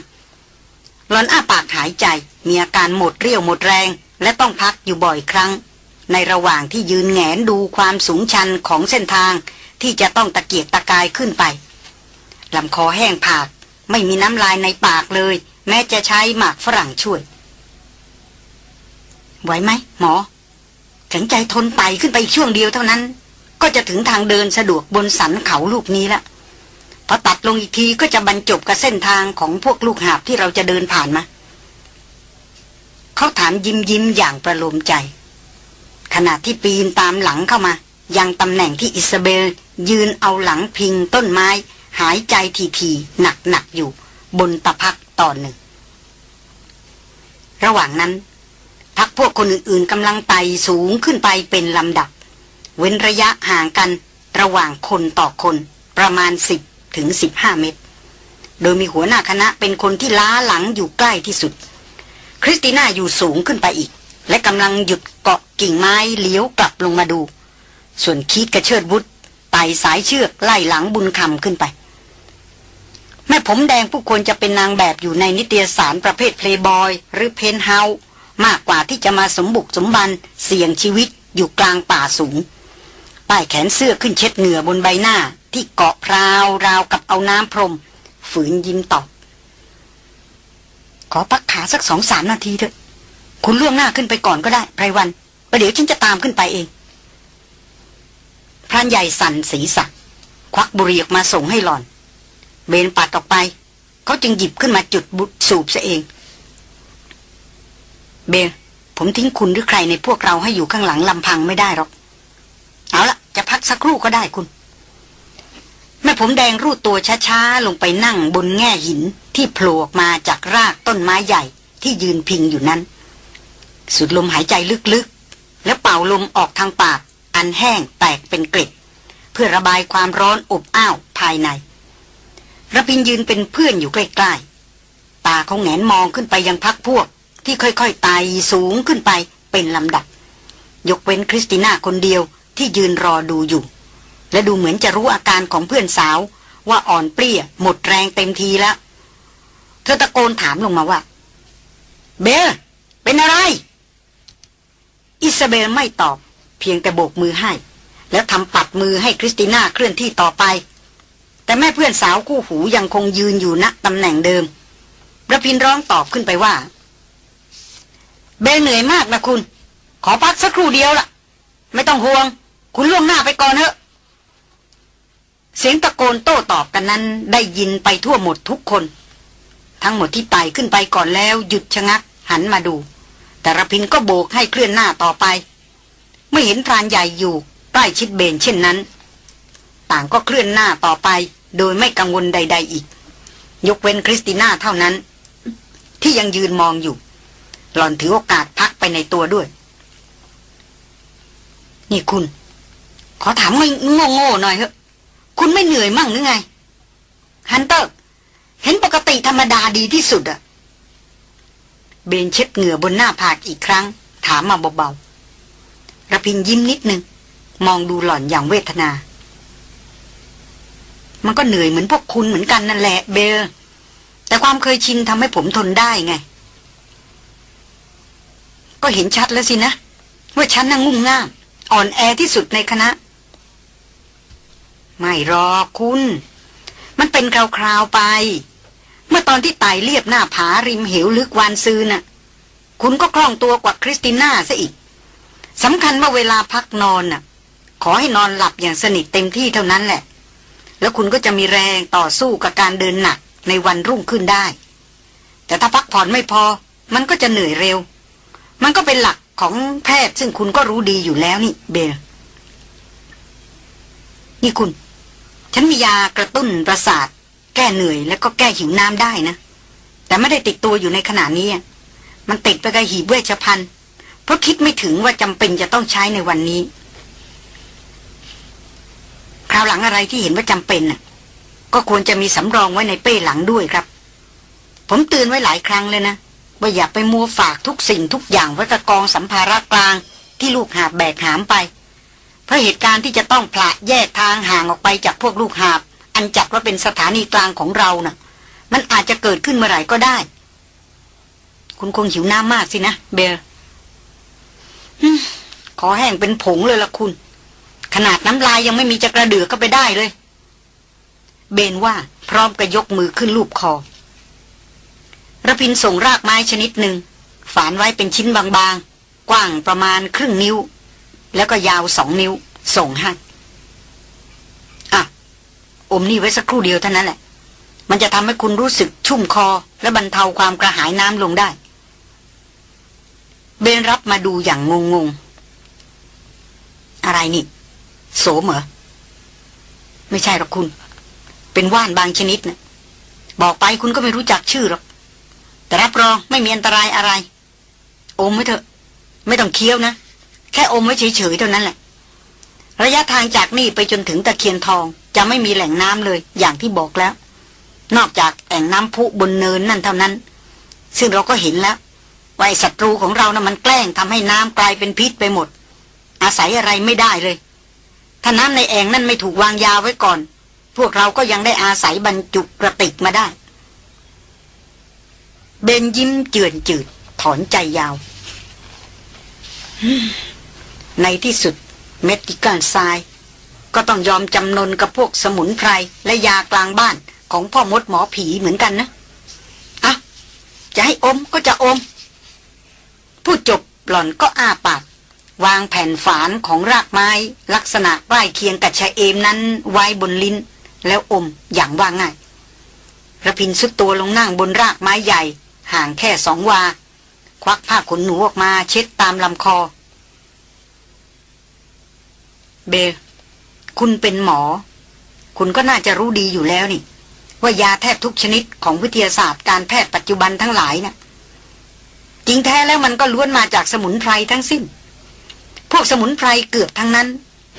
หลอนอ้าปากหายใจ มีอาการหมดเรี่ยวหมดแรง และต้องพักอยู่บ่อยครั้ง ในระหว่างที่ยืนแงนดูความสูงชันของเส้นทาง ที่จะต้องตะเกียกตะกายขึ้นไปลำคอแห้งผาก ไม่มีน้ำลายในปากเลย แม้จะใช้หมากฝรั่งช่วย ไหวไหมหมอถึงใจทนไต่ขึ้นไปอีกช่วงเดียวเท่านั้น ก็จะถึงทางเดินสะดวกบนสันเขาลูกนี้ละ พอตัดลงอีกทีก็จะบรรจบกับเส้นทางของพวกลูกหาบที่เราจะเดินผ่านมา เขาถามยิ้มยิ้มอย่างประโลมใจ ขณะที่ปีนตามหลังเข้ามา ยังตำแหน่งที่อิซาเบล ยืนเอาหลังพิงต้นไม้ หายใจทีๆหนักๆอยู่ บนตะพักตอนหนึ่ง ระหว่างนั้น พักพวกคนอื่นๆกำลังไต่สูงขึ้นไปเป็นลำดับ เว้นระยะห่างกันระหว่างคนต่อคนประมาณสิบ ถึงสิบห้าเมตร โดยมีหัวหน้าคณะเป็นคนที่ล้าหลังอยู่ใกล้ที่สุด คริสติน่าอยู่สูงขึ้นไปอีก และกำลังหยุดเกาะกิ่งไม้เลี้ยวกลับลงมาดู ส่วนคีธกับเชิดวุธไต่สายเชือกไล่หลังบุญคำขึ้นไป แม่ผมแดงผู้ควรจะเป็นนางแบบอยู่ในนิตยสารประเภทเพลย์บอยหรือเพนเฮาส์มากกว่าที่จะมาสมบุกสมบันเสี่ยงชีวิตอยู่กลางป่าสูงป้ายแขนเสื้อขึ้นเช็ดเหงื่อบนใบหน้า ที่เกาะพราวราวกับเอาน้ำพรม ฝืนยิ้มตอบ ขอพักขาสักสองสามนาทีเถอะ คุณล่วงหน้าขึ้นไปก่อนก็ได้ไพรวันประเดี๋ยวฉันจะตามขึ้นไปเองพรานใหญ่สั่นสีสักควักบุหรี่ออกมาส่งให้หลอน เบนปัดออกไปเขาจึงหยิบขึ้นมาจุดบุสูบซะเอง เบนผมทิ้งคุณหรือใครในพวกเราให้อยู่ข้างหลังลำพังไม่ได้หรอก เอาละจะพักสักครู่ก็ได้คุณ ผมแดงรูดตัวช้าๆ ลงไปนั่งบนแง่หินที่โผล่ออกมาจากรากต้นไม้ใหญ่ที่ยืนพิงอยู่นั้น สุดลมหายใจลึกๆ แล้วเป่าลมออกทางปาก อันแห้งแตกเป็นเกล็ด เพื่อระบายความร้อนอบอ้าวภายในระพินยืนเป็นเพื่อนอยู่ใกล้ๆ ตาเขาแงนมองขึ้นไปยังพักพวก ที่ค่อยๆไต่สูงขึ้นไปเป็นลำดับ ยกเว้นคริสติน่าคนเดียวที่ยืนรอดูอยู่ และดูเหมือนจะรู้อาการของเพื่อนสาว ว่าอ่อนเปรี้ย หมดแรงเต็มทีแล้ว เธอตะโกนถามลงมาว่า เบลเป็นอะไร อิซาเบลไม่ตอบ เพียงแต่โบกมือให้ แล้วทำปัดมือให้คริสติน่าเคลื่อนที่ต่อไป แต่แม่เพื่อนสาวคู่หูยังคงยืนอยู่ณตำแหน่งเดิมระพินร้องตอบขึ้นไปว่า เบลเหนื่อยมากนะคุณ ขอพักสักครู่เดียวละ่ะ ไม่ต้องห่วง คุณล่วงหน้าไปก่อนเถอะ เสียงตะโกนโต้ตอบกันนั้นได้ยินไปทั่วหมดทุกคน ทั้งหมดที่ไต่ขึ้นไปก่อนแล้วหยุดชะงักหันมาดู แต่ระพินก็โบกให้เคลื่อนหน้าต่อไปเมื่อเห็นพรานใหญ่อยู่ใกล้ชิดเบนเช่นนั้น ต่างก็เคลื่อนหน้าต่อไป โดยไม่กังวลใด ๆอีก ยกเว้นคริสติน่าเท่านั้น ที่ยังยืนมองอยู่ หล่อนถือโอกาสพักไปในตัวด้วย นี่คุณ ขอถามโง่ๆหน่อยเถอะ คุณไม่เหนื่อยมั่งหรือไง ฮันเตอร์ เห็นปกติธรรมดาดีที่สุดอะเบนเช็ดเหงื่อบนหน้าผากอีกครั้ง ถามมาเบาๆระพินยิ้มนิดนึง มองดูหล่อนอย่างเวทนา มันก็เหนื่อยเหมือนพวกคุณเหมือนกันนั่นแหละเบล แต่ความเคยชินทำให้ผมทนได้ไง ก็เห็นชัดแล้วสินะว่าฉันน่งงุ่มง่ามอ่อนแอที่สุดในคณะ ไม่รอคุณ มันเป็นคราวๆไป เมื่อตอนที่ไต่เรียบหน้าผาริมเหวลึกวานซืนน่ะ คุณก็คล่องตัวกว่าคริสติน่าซะอีกสำคัญว่าเวลาพักนอนน่ะ ขอให้นอนหลับอย่างสนิทเต็มที่เท่านั้นแหละ แล้วคุณก็จะมีแรงต่อสู้กับการเดินหนักในวันรุ่งขึ้นได้ แต่ถ้าพักผ่อนไม่พอ มันก็จะเหนื่อยเร็ว มันก็เป็นหลักของแพทย์ซึ่งคุณก็รู้ดีอยู่แล้วนี่เบลนี่คุณ ฉันมียากระตุ้นประสาท แก้เหนื่อยแล้วก็แก้หิวน้ำได้นะ แต่ไม่ได้ติดตัวอยู่ในขณะนี้ มันติดไปกับหีบเวชภัณฑ์เพราะคิดไม่ถึงว่าจำเป็นจะต้องใช้ในวันนี้ คราวหลังอะไรที่เห็นว่าจำเป็นน่ะ ก็ควรจะมีสำรองไว้ในเป้หลังด้วยครับ ผมเตือนไว้หลายครั้งเลยนะว่าอย่าไปมัวฝากทุกสิ่งทุกอย่างไว้กับกองสัมภาระกลางที่ลูกหาแบกหามไป เพราะเหตุการณ์ที่จะต้องผละแยกทางห่างออกไปจากพวกลูกหาบ อันจัดว่าเป็นสถานีกลางของเรานะ่ะ มันอาจจะเกิดขึ้นเมื่อไหร่ก็ได้ คุณคงหิวน้ำมากสินะเบลขอแห้งเป็นผงเลยละคุณ ขนาดน้ำลายยังไม่มีจะกระเดือกก็ไปได้เลย เบนว่าพร้อมกระยกมือขึ้นลูบคอระพินส่งรากไม้ชนิดหนึ่งฝานไว้เป็นชิ้นบางๆ กว้างประมาณครึ่งนิ้ว แล้วก็ยาวสองนิ้ว ส่งให้อะ อมนี่ไว้สักครู่เดียวเท่านั้นแหละ มันจะทำให้คุณรู้สึกชุ่มคอ และบรรเทาความกระหายน้ำลงได้ เบนรับมาดูอย่างงงๆอะไรนี่ โสมเหรอ ไม่ใช่หรอกคุณ เป็นว่านบางชนิดนะบอกไปคุณก็ไม่รู้จักชื่อหรอก แต่รับรองไม่มีอันตรายอะไร อมไว้เถอะ ไม่ต้องเคี้ยวนะ แค่อมไว้เฉยๆเท่านั้นแหละ ระยะทางจากนี่ไปจนถึงตะเคียนทองจะไม่มีแหล่งน้ำเลย อย่างที่บอกแล้ว นอกจากแอ่งน้ำพุบนเนินนั่นเท่านั้น ซึ่งเราก็เห็นแล้วว่าศัตรูของเรานะ่ะมันแกล้งทำให้น้ำกลายเป็นพิษไปหมด อาศัยอะไรไม่ได้เลย ถ้าน้ำในแอ่งนั่นไม่ถูกวางยาไว้ก่อน พวกเราก็ยังได้อาศัยบรรจุกระติกมาได้เบนยิ้มเจือนจืด ถอนใจยาว ในที่สุดเมดิกันทราย ก็ต้องยอมจำนนกับพวกสมุนไพรและยากลางบ้านของพ่อมดหมอผีเหมือนกันนะอะจะให้อมก็จะอมผู้จบหล่อนก็อ้าปาก วางแผ่นฝานของรากไม้ลักษณะใกล้เคียงกับชะเอมนั้นไว้บนลิ้น แล้วอมอย่างว่าง่ายระพินสุดตัวลงนั่งบนรากไม้ใหญ่ ห่างแค่สองวา ควักผ้าขนหนูออกมาเช็ดตามลำคอ เบลคุณเป็นหมอ คุณก็น่าจะรู้ดีอยู่แล้วนี่ ว่ายาแทบทุกชนิดของวิทยาศาสตร์การแพทย์ปัจจุบันทั้งหลายนะ่ะจริงแท้แล้วมันก็ล้วนมาจากสมุนไพรทั้งสิ้น พวกสมุนไพรเกือบทั้งนั้น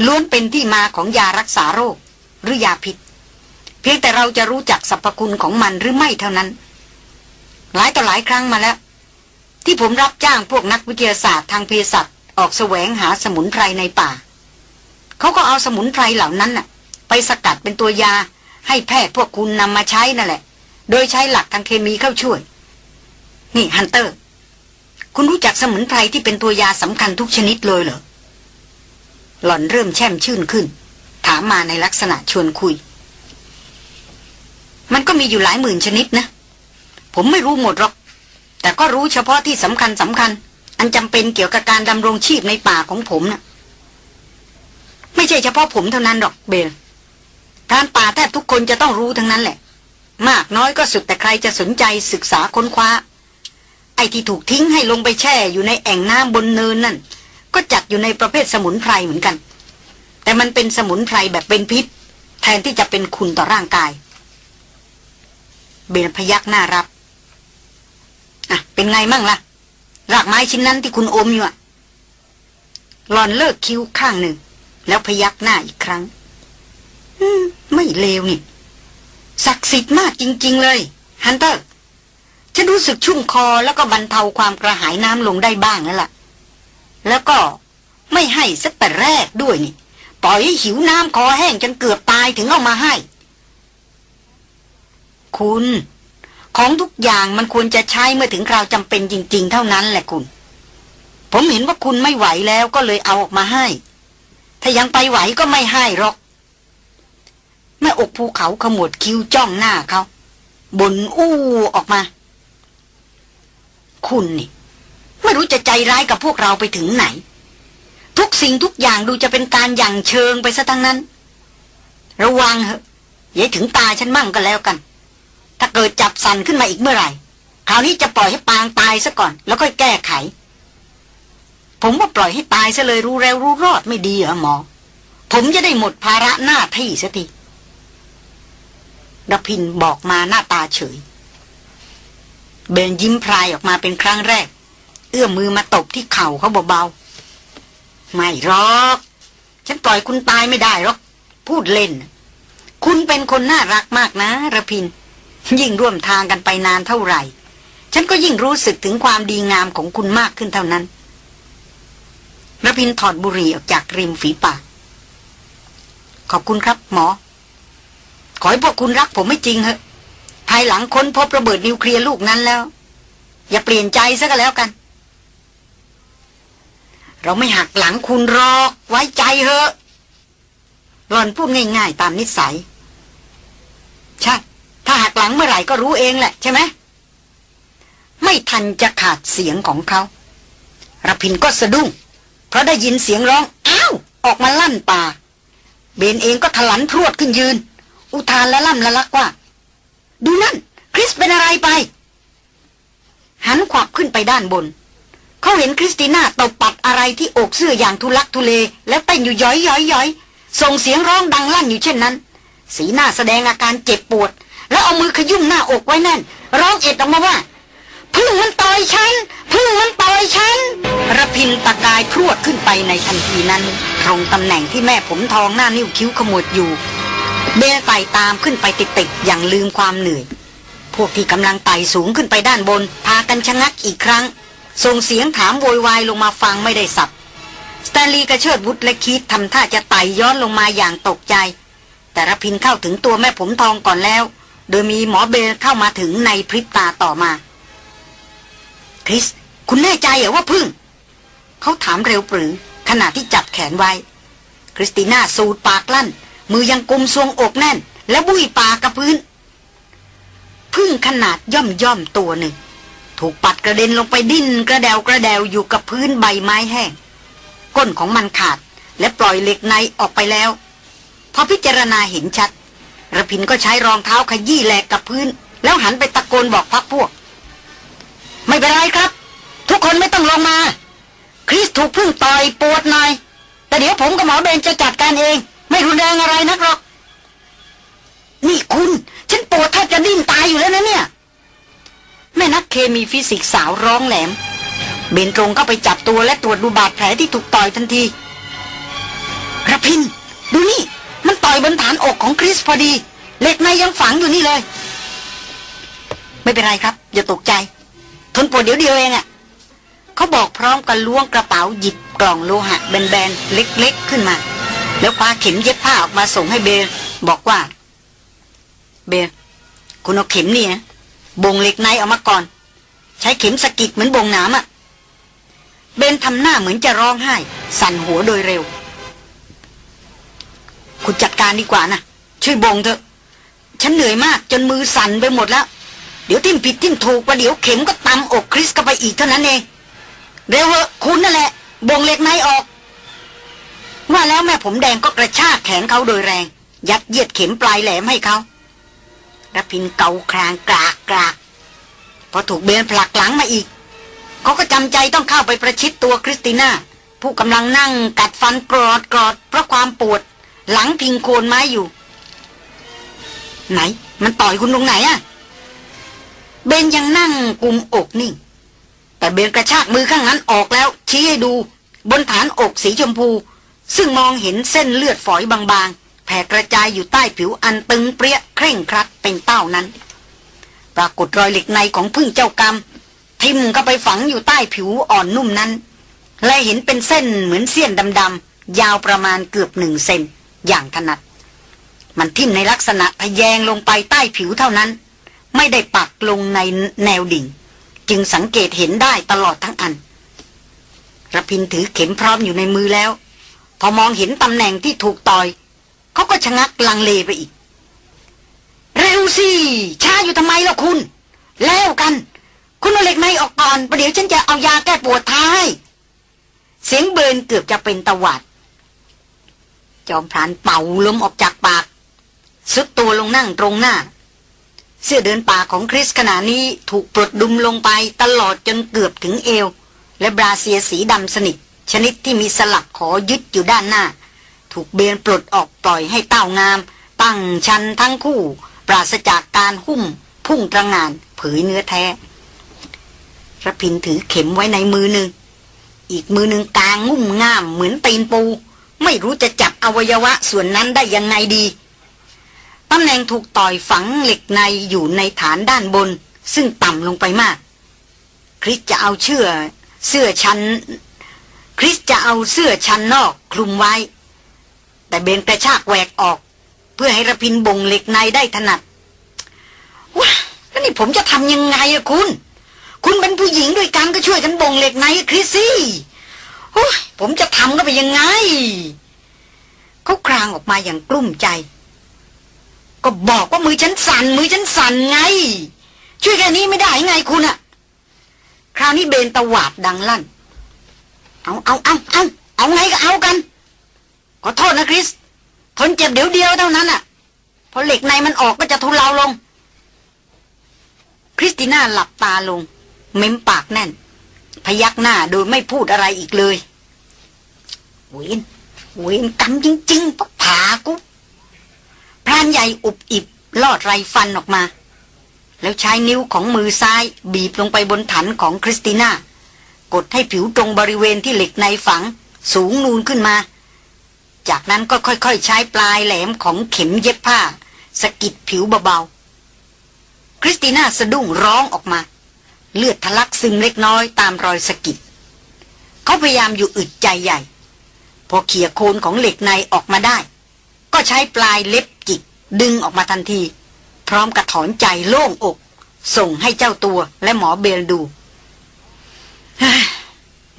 ล้วนเป็นที่มาของยารักษาโรค หรือยาพิษ เพียงแต่เราจะรู้จักสรรพคุณของมันหรือไม่เท่านั้น หลายต่อหลายครั้งมาแล้ว ที่ผมรับจ้างพวกนักวิทยาศาสตร์ทางเภสัชออกแสวงหาสมุนไพรในป่า เขาก็เอาสมุนไพรเหล่านั้นน่ะ ไปสกัดเป็นตัวยา ให้แพทย์พวกคุณนำมาใช้นั่นแหละ โดยใช้หลักทางเคมีเข้าช่วย นี่ฮันเตอร์ คุณรู้จักสมุนไพรที่เป็นตัวยาสำคัญทุกชนิดเลยเหรอ หล่อนเริ่มแช่มชื่นขึ้น ถามมาในลักษณะชวนคุย มันก็มีอยู่หลายหมื่นชนิดนะ ผมไม่รู้หมดหรอก แต่ก็รู้เฉพาะที่สำคัญสำคัญ อันจำเป็นเกี่ยวกับการดำรงชีพในป่าของผมนะ่ะ ไม่ใช่เฉพาะผมเท่านั้นหรอกเบลการป่าแทบทุกคนจะต้องรู้ทั้งนั้นแหละ มากน้อยก็สุดแต่ใครจะสนใจศึกษาค้นคว้า ไอ้ที่ถูกทิ้งให้ลงไปแช่อยู่ในแอ่งน้ำบนเนินนั่น ก็จัดอยู่ในประเภทสมุนไพรเหมือนกัน แต่มันเป็นสมุนไพรแบบเป็นพิษ แทนที่จะเป็นคุณต่อร่างกาย เบนพยักหน้ารับอะเป็นไงมั่งล่ะ รากไม้ชิ้นนั้นที่คุณอมอยู่อะหลอนเลิกคิ้วข้างหนึ่ง แล้วพยักหน้าอีกครั้ง อืม ไม่เลวนี่ ศักดิ์สิทธิ์มากจริง ๆ เลย ฮันเตอร์ ฉันรู้สึกชุ่มคอแล้วก็บรรเทาความกระหายน้ำลงได้บ้างแล้วล่ะ แล้วก็ไม่ให้สักแต่แรกด้วยนี่ ปล่อยให้หิวน้ำคอแห้งจนเกือบตายถึงเอามาให้ คุณ ของทุกอย่างมันควรจะใช้เมื่อถึงคราวจำเป็นจริง ๆ เท่านั้นแหละคุณ ผมเห็นว่าคุณไม่ไหวแล้วก็เลยเอาออกมาให้ ถ้ายังไปไหวก็ไม่ให้หรอก แม่อกภูเขาขมวดคิ้วจ้องหน้าเขาบนอู้ออกมา คุณนี่ ไม่รู้จะใจร้ายกับพวกเราไปถึงไหน ทุกสิ่งทุกอย่างดูจะเป็นการอย่างเชิงไปซะทั้งนั้น ระวังเหอะอย่าถึงตาฉันมั่งก็แล้วกัน ถ้าเกิดจับสันขึ้นมาอีกเมื่อไหร่ คราวนี้จะปล่อยให้ปางตายซะก่อน แล้วค่อยแก้ไข ผมว่าปล่อยให้ตายซะเลยรู้แล้วรู้รอดไม่ดีเหรอหมอ ผมจะได้หมดภาระหน้าที่สักทีดพินบอกมาหน้าตาเฉย เบนยิ้มพรายออกมาเป็นครั้งแรก เอื้อมมือมาตบที่เข่าเขาเบาๆ ไม่หรอก ฉันปล่อยคุณตายไม่ได้หรอก พูดเล่น คุณเป็นคนน่ารักมากนะระพิน ยิ่งร่วมทางกันไปนานเท่าไหร่ ฉันก็ยิ่งรู้สึกถึงความดีงามของคุณมากขึ้นเท่านั้น ระพินถอดบุหรี่ออกจากริมฝีปาก ขอบคุณครับหมอ ขอให้พวกคุณรักผมไม่จริงเหอะ ภายหลังค้นพบระเบิดนิวเคลียร์ลูกนั้นแล้ว อย่าเปลี่ยนใจซะก็แล้วกัน เราไม่หักหลังคุณหรอก ไว้ใจเถอะหลอนพูดง่าย ๆ ตามนิสัย ใช่ ถ้าหักหลังเมื่อไหร่ก็รู้เองแหละใช่ไหมไม่ทันจะขาดเสียงของเขาระพินก็สะดุ้ง ราะได้ยินเสียงร้อง อ้าว ออกมาลั่นป่า เบนเองก็ถลันพรวดขึ้นยืน อุทานและล่ำละลักว่า ดูนั่น คริสเป็นอะไรไป หันขวับขึ้นไปด้านบน เขาเห็นคริสติน่าตบปัดอะไรที่อกเสื้ออย่างทุลักทุเล แล้วเต้นอยู่ย้อยย้อยย้อยส่งเสียงร้องดังลั่นอยู่เช่นนั้น สีหน้าแสดงอาการเจ็บปวด แล้วเอามือขยุ่มหน้าอกไว้แน่น ร้องเอ็ดออกมาว่า พึ่งมันต่อยฉันพึ่งมันต่อยฉันระพินตะกายพรวดขึ้นไปในทันทีนั้น ตรงตำแหน่งที่แม่ผมทองหน้านิ้วคิ้วขมวดอยู่ เบลไต่ตามขึ้นไปติดๆอย่างลืมความเหนื่อย พวกที่กำลังไต่สูงขึ้นไปด้านบน พากันชะงักอีกครั้ง ส่งเสียงถามโวยวายลงมาฟังไม่ได้ศัพท์สแตนลีย์กับเชิดวุธและคีธทำท่าจะไต่ย้อนลงมาอย่างตกใจ แต่รพินทร์เข้าถึงตัวแม่ผมทองก่อนแล้ว โดยมีหมอเบลเข้ามาถึงในพริบตาต่อมา คริส คุณแน่ใจเหรอว่าผึ้ง เขาถามเร็วปรื๋อ ขณะที่จับแขนไว้ คริสติน่าสูดปากลั่น มือยังกุมทรวงอกแน่น และบุ้ยปากกับพื้น พึ่งขนาดย่อมย่อมตัวหนึ่ง ถูกปัดกระเด็นลงไปดิ้นกระเดวกระเดวอยู่กับพื้นใบไม้แห้ง ก้นของมันขาดและปล่อยเหล็กในออกไปแล้วพอพิจารณาเห็นชัดระพินก็ใช้รองเท้าขยี้แหลกกับพื้น แล้วหันไปตะโกนบอกพักพวก ไม่เป็นไรครับ ทุกคนไม่ต้องลงมา คริสถูกพึ่งต่อยปวดหน่อย แต่เดี๋ยวผมกับหมอเบนจะจัดการเอง ไม่รุนแรงอะไรนักหรอก นี่คุณ ฉันปวดแทบจะดิ้นตายอยู่แล้วนะเนี่ย แม่นักเคมีฟิสิกสาวร้องแหลม เบนตรงเข้าไปจับตัวและตรวจดูบาดแผลที่ถูกต่อยทันทีระพิน ดูนี่ มันต่อยบนฐานอกของคริสพอดี เหล็กในยังฝังอยู่นี่เลย ไม่เป็นไรครับ อย่าตกใจ ทนปวดเดี๋ยวเดียวเองอะ่ะเขาบอกพร้อมกันล้วงกระเป๋าหยิบกล่องโลหะแบนๆเล็กๆขึ้นมา แล้วคว้าเข็มเย็บผ้าออกมาส่งให้เบลบอกว่า เบลคุณเอาเข็มนี่นะบ่งเหล็กในออกมาก่อน ใช้เข็มสกิดเหมือนบ่งน้ำอะ่ะเบนทำหน้าเหมือนจะร้องไห้ สั่นหัวโดยเร็ว คุณจัดการดีกว่านะช่วยบ่งเถอะ ฉันเหนื่อยมากจนมือสั่นไปหมดแล้ว เดี๋ยวทิ่มผิดทิ่มถูกประเดี๋ยวเข็มก็ตำอกคริสก็ไปอีกเท่านั้นเองเร็วเหอะคุณนั่นแหละบ่งเหล็กในออก ว่าแล้วแม่ผมแดงก็กระชากแขนเขาโดยแรง ยัดเยียดเข็มปลายแหลมให้เขาระพินเกาครางกรากกรากพอถูกเบนผลักหลังมาอีก เขาก็จำใจต้องเข้าไปประชิดตัวคริสติน่า ผู้กำลังนั่งกัดฟันกรอดกรอดเพราะความปวด หลังพิงโคนไม้อยู่ ไหน มันต่อยคุณตรงไหนอะ เบนยังนั่งกุมอกนิ่ง แต่เบนกระชากมือข้างนั้นออกแล้ว ชี้ให้ดู บนฐานอกสีชมพู ซึ่งมองเห็นเส้นเลือดฝอยบางๆ แผ่กระจายอยู่ใต้ผิวอันตึงเปรี้ยเคร่งครัดเป็นเต้านั้น ปรากฏรอยเหล็กในของพึ่งเจ้ากรรม ทิมก็ไปฝังอยู่ใต้ผิวอ่อนนุ่มนั้น และเห็นเป็นเส้นเหมือนเสี้ยนดำๆยาวประมาณเกือบหนึ่งเซนอย่างถนัด มันทิ่มในลักษณะทะแยงลงไปใต้ผิวเท่านั้น ไม่ได้ปักลงในแนวดิ่ง จึงสังเกตเห็นได้ตลอดทั้งอันระพินถือเข็มพร้อมอยู่ในมือแล้ว พอมองเห็นตำแหน่งที่ถูกต่อย เขาก็ชะงักลังเลไปอีก เร็วสิช้าอยู่ทำไมล่ะคุณ แล้วกัน คุณเอาเหล็กในออกก่อนประเดี๋ยวฉันจะเอายาแก้ปวดท้าให้เสียงเบินเกือบจะเป็นตะวัดจอมพรานเป่าลมออกจากปากซุดตัวลงนั่งตรงหน้า เสื้อเดินป่าของคริสขณะนี้ถูกปลดดุมลงไปตลอดจนเกือบถึงเอว และบราเซียสีดำสนิท ชนิดที่มีสลักขอยึดอยู่ด้านหน้า ถูกเบนปลดออกปล่อยให้เต้างาม ตั้งชันทั้งคู่ ปราศจากการหุ้ม พุ่งตระงานเผยเนื้อแท้ระพินถือเข็มไว้ในมือหนึ่ง อีกมือหนึ่งกลางงุ่มง่ามเหมือนตีนปู ไม่รู้จะจับอวัยวะส่วนนั้นได้ยังไงดี ตำแหน่งถูกต่อยฝังเหล็กในอยู่ในฐานด้านบน ซึ่งต่ำลงไปมาก คริสจะเอาเชื่อเสื้อชั้น คริสจะเอาเสื้อชั้นนอกคลุมไว้ แต่เบนกระชากแหวกออก เพื่อให้ระพินบ่งเหล็กในได้ถนัดว้าแล้วนี่ผมจะทำยังไงอะคุณ คุณเป็นผู้หญิงด้วยกันก็ช่วยกันบ่งเหล็กในคริสซี่โอ้ยผมจะทำก็ไปยังไงเขาครางออกมาอย่างกลุ้มใจ ก็บอกว่ามือฉันสั่น มือฉันสั่นไง ช่วยแค่นี้ไม่ได้ไงคุณอะคราวนี้เบนตะหวาดดังลั่น เอาเอาเอาเอาเอาไงก็เอากัน ขอโทษนะคริส ทนเจ็บเดี๋ยวเดียวเท่านั้นอะพอเหล็กในมันออกก็จะทุเลาลง คริสติน่าหลับตาลง เม้มปากแน่น พยักหน้าโดยไม่พูดอะไรอีกเลยเวรเวรกรรมจริงๆปะผากุ พรานใหญ่อุบอิบลอดไรฟันออกมา แล้วใช้นิ้วของมือซ้ายบีบลงไปบนถันของคริสติน่ากดให้ผิวตรงบริเวณที่เหล็กในฝัง สูงนูนขึ้นมา จากนั้นก็ค่อยๆ ใช้ปลายแหลมของเข็มเย็บผ้าสกิดผิวเบาๆ คริสติน่าสะดุ้งร้องออกมา เลือดทะลักซึมเล็กน้อยตามรอยสกิดเขาพยายามอยู่อึดใจใหญ่ พอเขี่ยโคนของเหล็กในออกมาได้ ก็ใช้ปลายเล็บจิก ดึงออกมาทันที พร้อมกับถอนใจโล่งอก ส่งให้เจ้าตัวและหมอเบลดู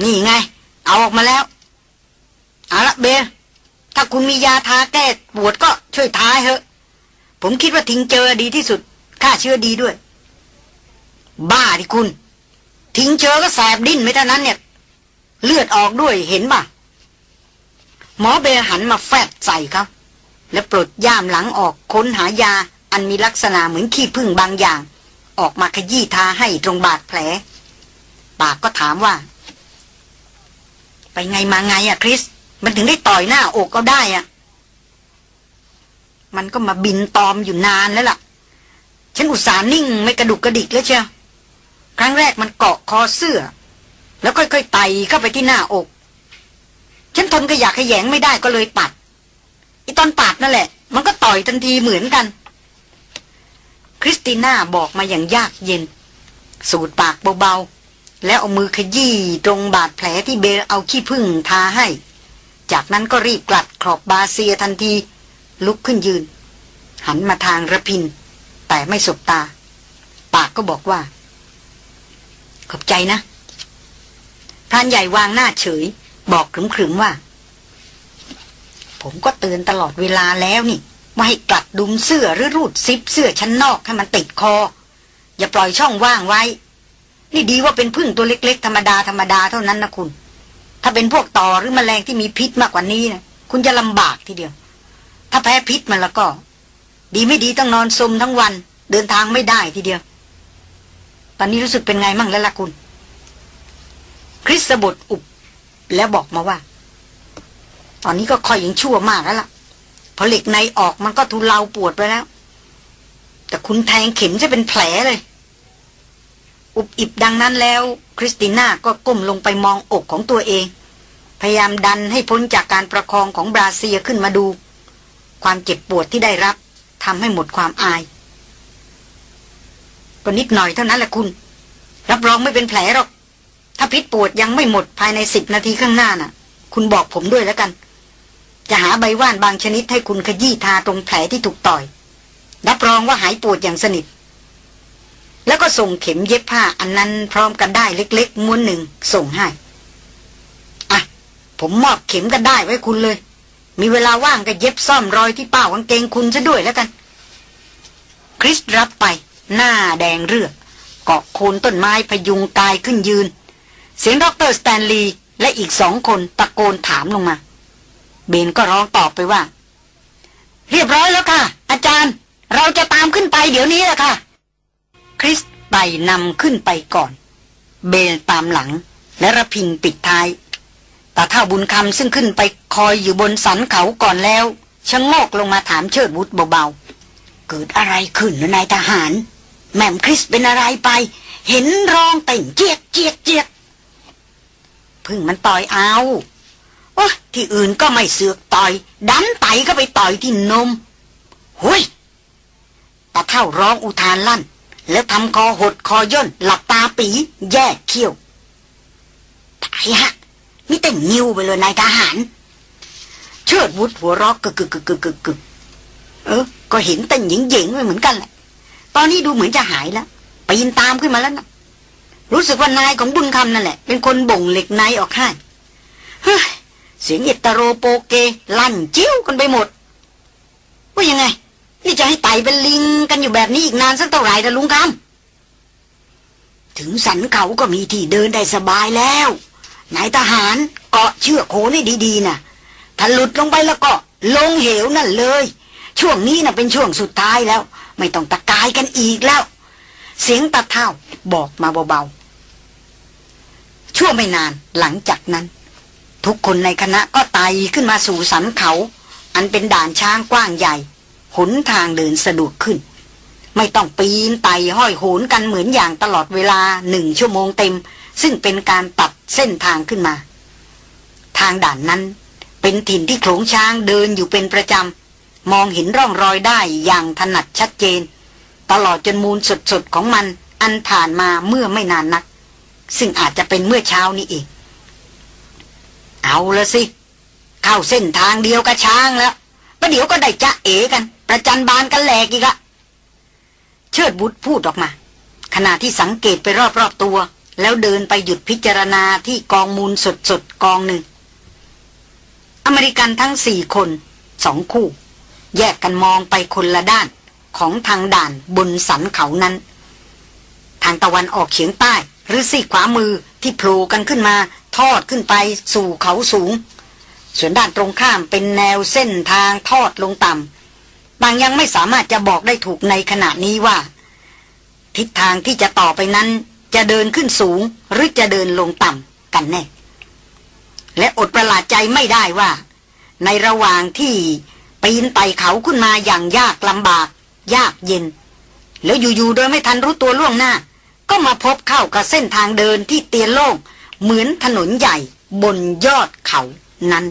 นี่ไง เอาออกมาแล้ว เอาละเบล ถ้าคุณมียาทาแก้ปวดก็ช่วยทาเถอะ ผมคิดว่าทิ้งเจอดีที่สุดฆ่าเชื้อดีด้วย บ้าดิคุณ ทิ้งเชื้อก็แสบดิ้นไม่เท่านั้นเนี่ย เลือดออกด้วยเห็นป่ะ หมอเบลหันมาแฟดใส่เขา และปลดย่ามหลังออกค้นหายาอันมีลักษณะเหมือนขี้ผึ้งบางอย่าง ออกมาขยี้ทาให้ตรงบาดแผล ปากก็ถามว่า ไปไงมาไงอะคริส มันถึงได้ต่อยหน้าอกก็ได้อะมันก็มาบินตอมอยู่นานแล้วล่ะ ฉันอุตส่าห์นิ่งไม่กระดุกกระดิกแล้วเชียวครั้งแรกมันเกาะคอเสื้อ แล้วค่อยๆไต่เข้าไปที่หน้าอก ฉันทนก็อยากขยงไม่ได้ก็เลยปัด อีตอนปัดนั่นแหละ มันก็ต่อยทันทีเหมือนกัน คริสติน่าบอกมาอย่างยากเย็น สูดปากเบาๆ แล้วเอามือขยี้ตรงบาดแผลที่เบลเอาขี้พึ่งทาให้ จากนั้นก็รีบกลัดขอบบาเซียทันที ลุกขึ้นยืน หันมาทางระพิน แต่ไม่สบตา ปากก็บอกว่า ขอบใจนะพรานใหญ่วางหน้าเฉย บอกขรึมๆว่า ผมก็เตือนตลอดเวลาแล้วนี่ว่าให้กลัดดุมเสื้อหรือรูดซิปเสื้อชั้นนอกให้มันติดคอ อย่าปล่อยช่องว่างไว้ นี่ดีว่าเป็นพึ่งตัวเล็ก ๆ ธรรมดาธรรมดาเท่านั้นนะคุณ ถ้าเป็นพวกต่อหรือมแมลงที่มีพิษมากกว่านี้นะคุณจะลำบากทีเดียว ถ้าแพ้พิษมันแล้วก็ ดีไม่ดีต้องนอนสมทั้งวัน เดินทางไม่ได้ทีเดียว ตอนนี้รู้สึกเป็นไงมั่งแล้วล่ะคุณ คริสบดอุบแล้วบอกมาว่า ตอนนี้ก็คอยยังชั่วมากแล้วล่ะพอเหล็กในออกมันก็ทุเลาปวดไปแล้ว แต่คุณแทงเข็มจะเป็นแผลเลย อุบอิบดังนั้นแล้ว คริสติน่าก็ก้มลงไปมองอกของตัวเอง พยายามดันให้พ้นจากการประคองของบราเซียขึ้นมาดู ความเจ็บปวดที่ได้รับทำให้หมดความอายก็นิดหน่อยเท่านั้นแหละคุณ รับรองไม่เป็นแผลหรอก ถ้าพิษปวดยังไม่หมดภายในสิบนาทีข้างหน้าน่ะ คุณบอกผมด้วยแล้วกัน จะหาใบว่านบางชนิดให้คุณขยี้ทาตรงแผลที่ถูกต่อย รับรองว่าหายปวดอย่างสนิท แล้วก็ส่งเข็มเย็บผ้าอันนั้นพร้อมกันได้เล็ก ๆ ม้วนหนึ่งส่งให้อะ ผมมอบเข็มกันได้ไว้คุณเลย มีเวลาว่างก็เย็บซ่อมรอยที่เป้ากางเกงคุณซะด้วยแล้วกัน คริสรับไป หน้าแดงเรื่อเกาะโคนต้นไม้พยุงกายขึ้นยืน เสียงดร.สแตนลีย์และอีกสองคนตะโกนถามลงมา เบลก็ร้องตอบไปว่า เรียบร้อยแล้วค่ะ อาจารย์ เราจะตามขึ้นไปเดี๋ยวนี้แหละค่ะ คริสไต่นำขึ้นไปก่อน เบลตามหลัง และรพินทร์ปิดท้ายตาเฒ่าบุญคำซึ่งขึ้นไปคอยอยู่บนสันเขาก่อนแล้วชะงโงกลงมาถามเชิดวุฒเบาๆ เกิดอะไรขึ้นนายทหาร แม่มคริสเป็นอะไรไป เห็นร้องเต่งเจียกเจียกเจียกพึ่งมันต่อยเอา โอ้ที่อื่นก็ไม่เสือกต่อย ดันไตก็ไปต่อยที่นมหุยตาเท่าร้องอุทานลั่น แล้วทำคอหดคอย่น หลับตาปีแยกเขี้ยวตายฮะมิแต่งิ้วไปเลยนายทหาร เชิดวุฒหัวรอกกึกกึกกึกกึกกึกเออ ก็เห็นแต่หญิงหญิงไปเหมือนกันแหละ ตอนนี้ดูเหมือนจะหายแล้วไปยินตามขึ้นมาแล้วนะรู้สึกว่านายของบุญคำนั่นแหละ เป็นคนบ่งเหล็กในออกให้เฮ้ย เสียงเอตโรโปเก ลั่นจิ้วกันไปหมด ว่ายังไง นี่จะให้ไต่เป็นลิงกันอยู่แบบนี้อีกนานสักเท่าไหร่ละลุงคำถึงสันเขาก็มีที่เดินได้สบายแล้วนายทหารเกาะเชือกโขนี่ดีๆนะ่ะถ้าหลุดลงไปแล้วก็ลงเหวนั่นเลย ช่วงนี้นะ่ะเป็นช่วงสุดท้ายแล้ว ไม่ต้องตะกายกันอีกแล้ว เสียงตาเท่าบอกมาเบาๆ ชั่วไม่นานหลังจากนั้น ทุกคนในคณะก็ไต่ขึ้นมาสู่สันเขา อันเป็นด่านช้างกว้างใหญ่ หนทางเดินสะดวกขึ้น ไม่ต้องปีนไต่ห้อยโหนกันเหมือนอย่างตลอดเวลาหนึ่งชั่วโมงเต็ม ซึ่งเป็นการตัดเส้นทางขึ้นมา ทางด่านนั้น เป็นถิ่นที่โขลงช้างเดินอยู่เป็นประจำ มองเห็นร่องรอยได้อย่างถนัดชัดเจน ตลอดจนมูลสดๆของมันอันผ่านมาเมื่อไม่นานนัก ซึ่งอาจจะเป็นเมื่อเช้านี้เอง เอาละสิ เข้าเส้นทางเดียวกับช้างแล้วประเดี๋ยวก็ได้จะเอกัน ประจันบานกันแหลกอีกละเชิดบุตรพูดออกมา ขณะที่สังเกตไปรอบๆตัว แล้วเดินไปหยุดพิจารณาที่กองมูลสดๆกองหนึ่ง อเมริกันทั้งสี่คนสองคู่ แยกกันมองไปคนละด้านของทางด่านบนสันเขานั้น ทางตะวันออกเฉียงใต้ หรือซีขวามือที่โผล่กันขึ้นมา ทอดขึ้นไปสู่เขาสูง ส่วนด้านตรงข้ามเป็นแนวเส้นทางทอดลงต่ำบางยังไม่สามารถจะบอกได้ถูกในขณะนี้ว่า ทิศทางที่จะต่อไปนั้นจะเดินขึ้นสูงหรือจะเดินลงต่ำกันแน่ และอดประหลาดใจไม่ได้ว่า ในระหว่างที่ปีนไต่เขาขึ้นมาอย่างยากลำบาก ยากเย็น แล้วอยู่ๆโดยไม่ทันรู้ตัวล่วงหน้า ก็มาพบเข้ากับเส้นทางเดินที่เตียนโล่ง เหมือนถนนใหญ่บนยอดเขานั้น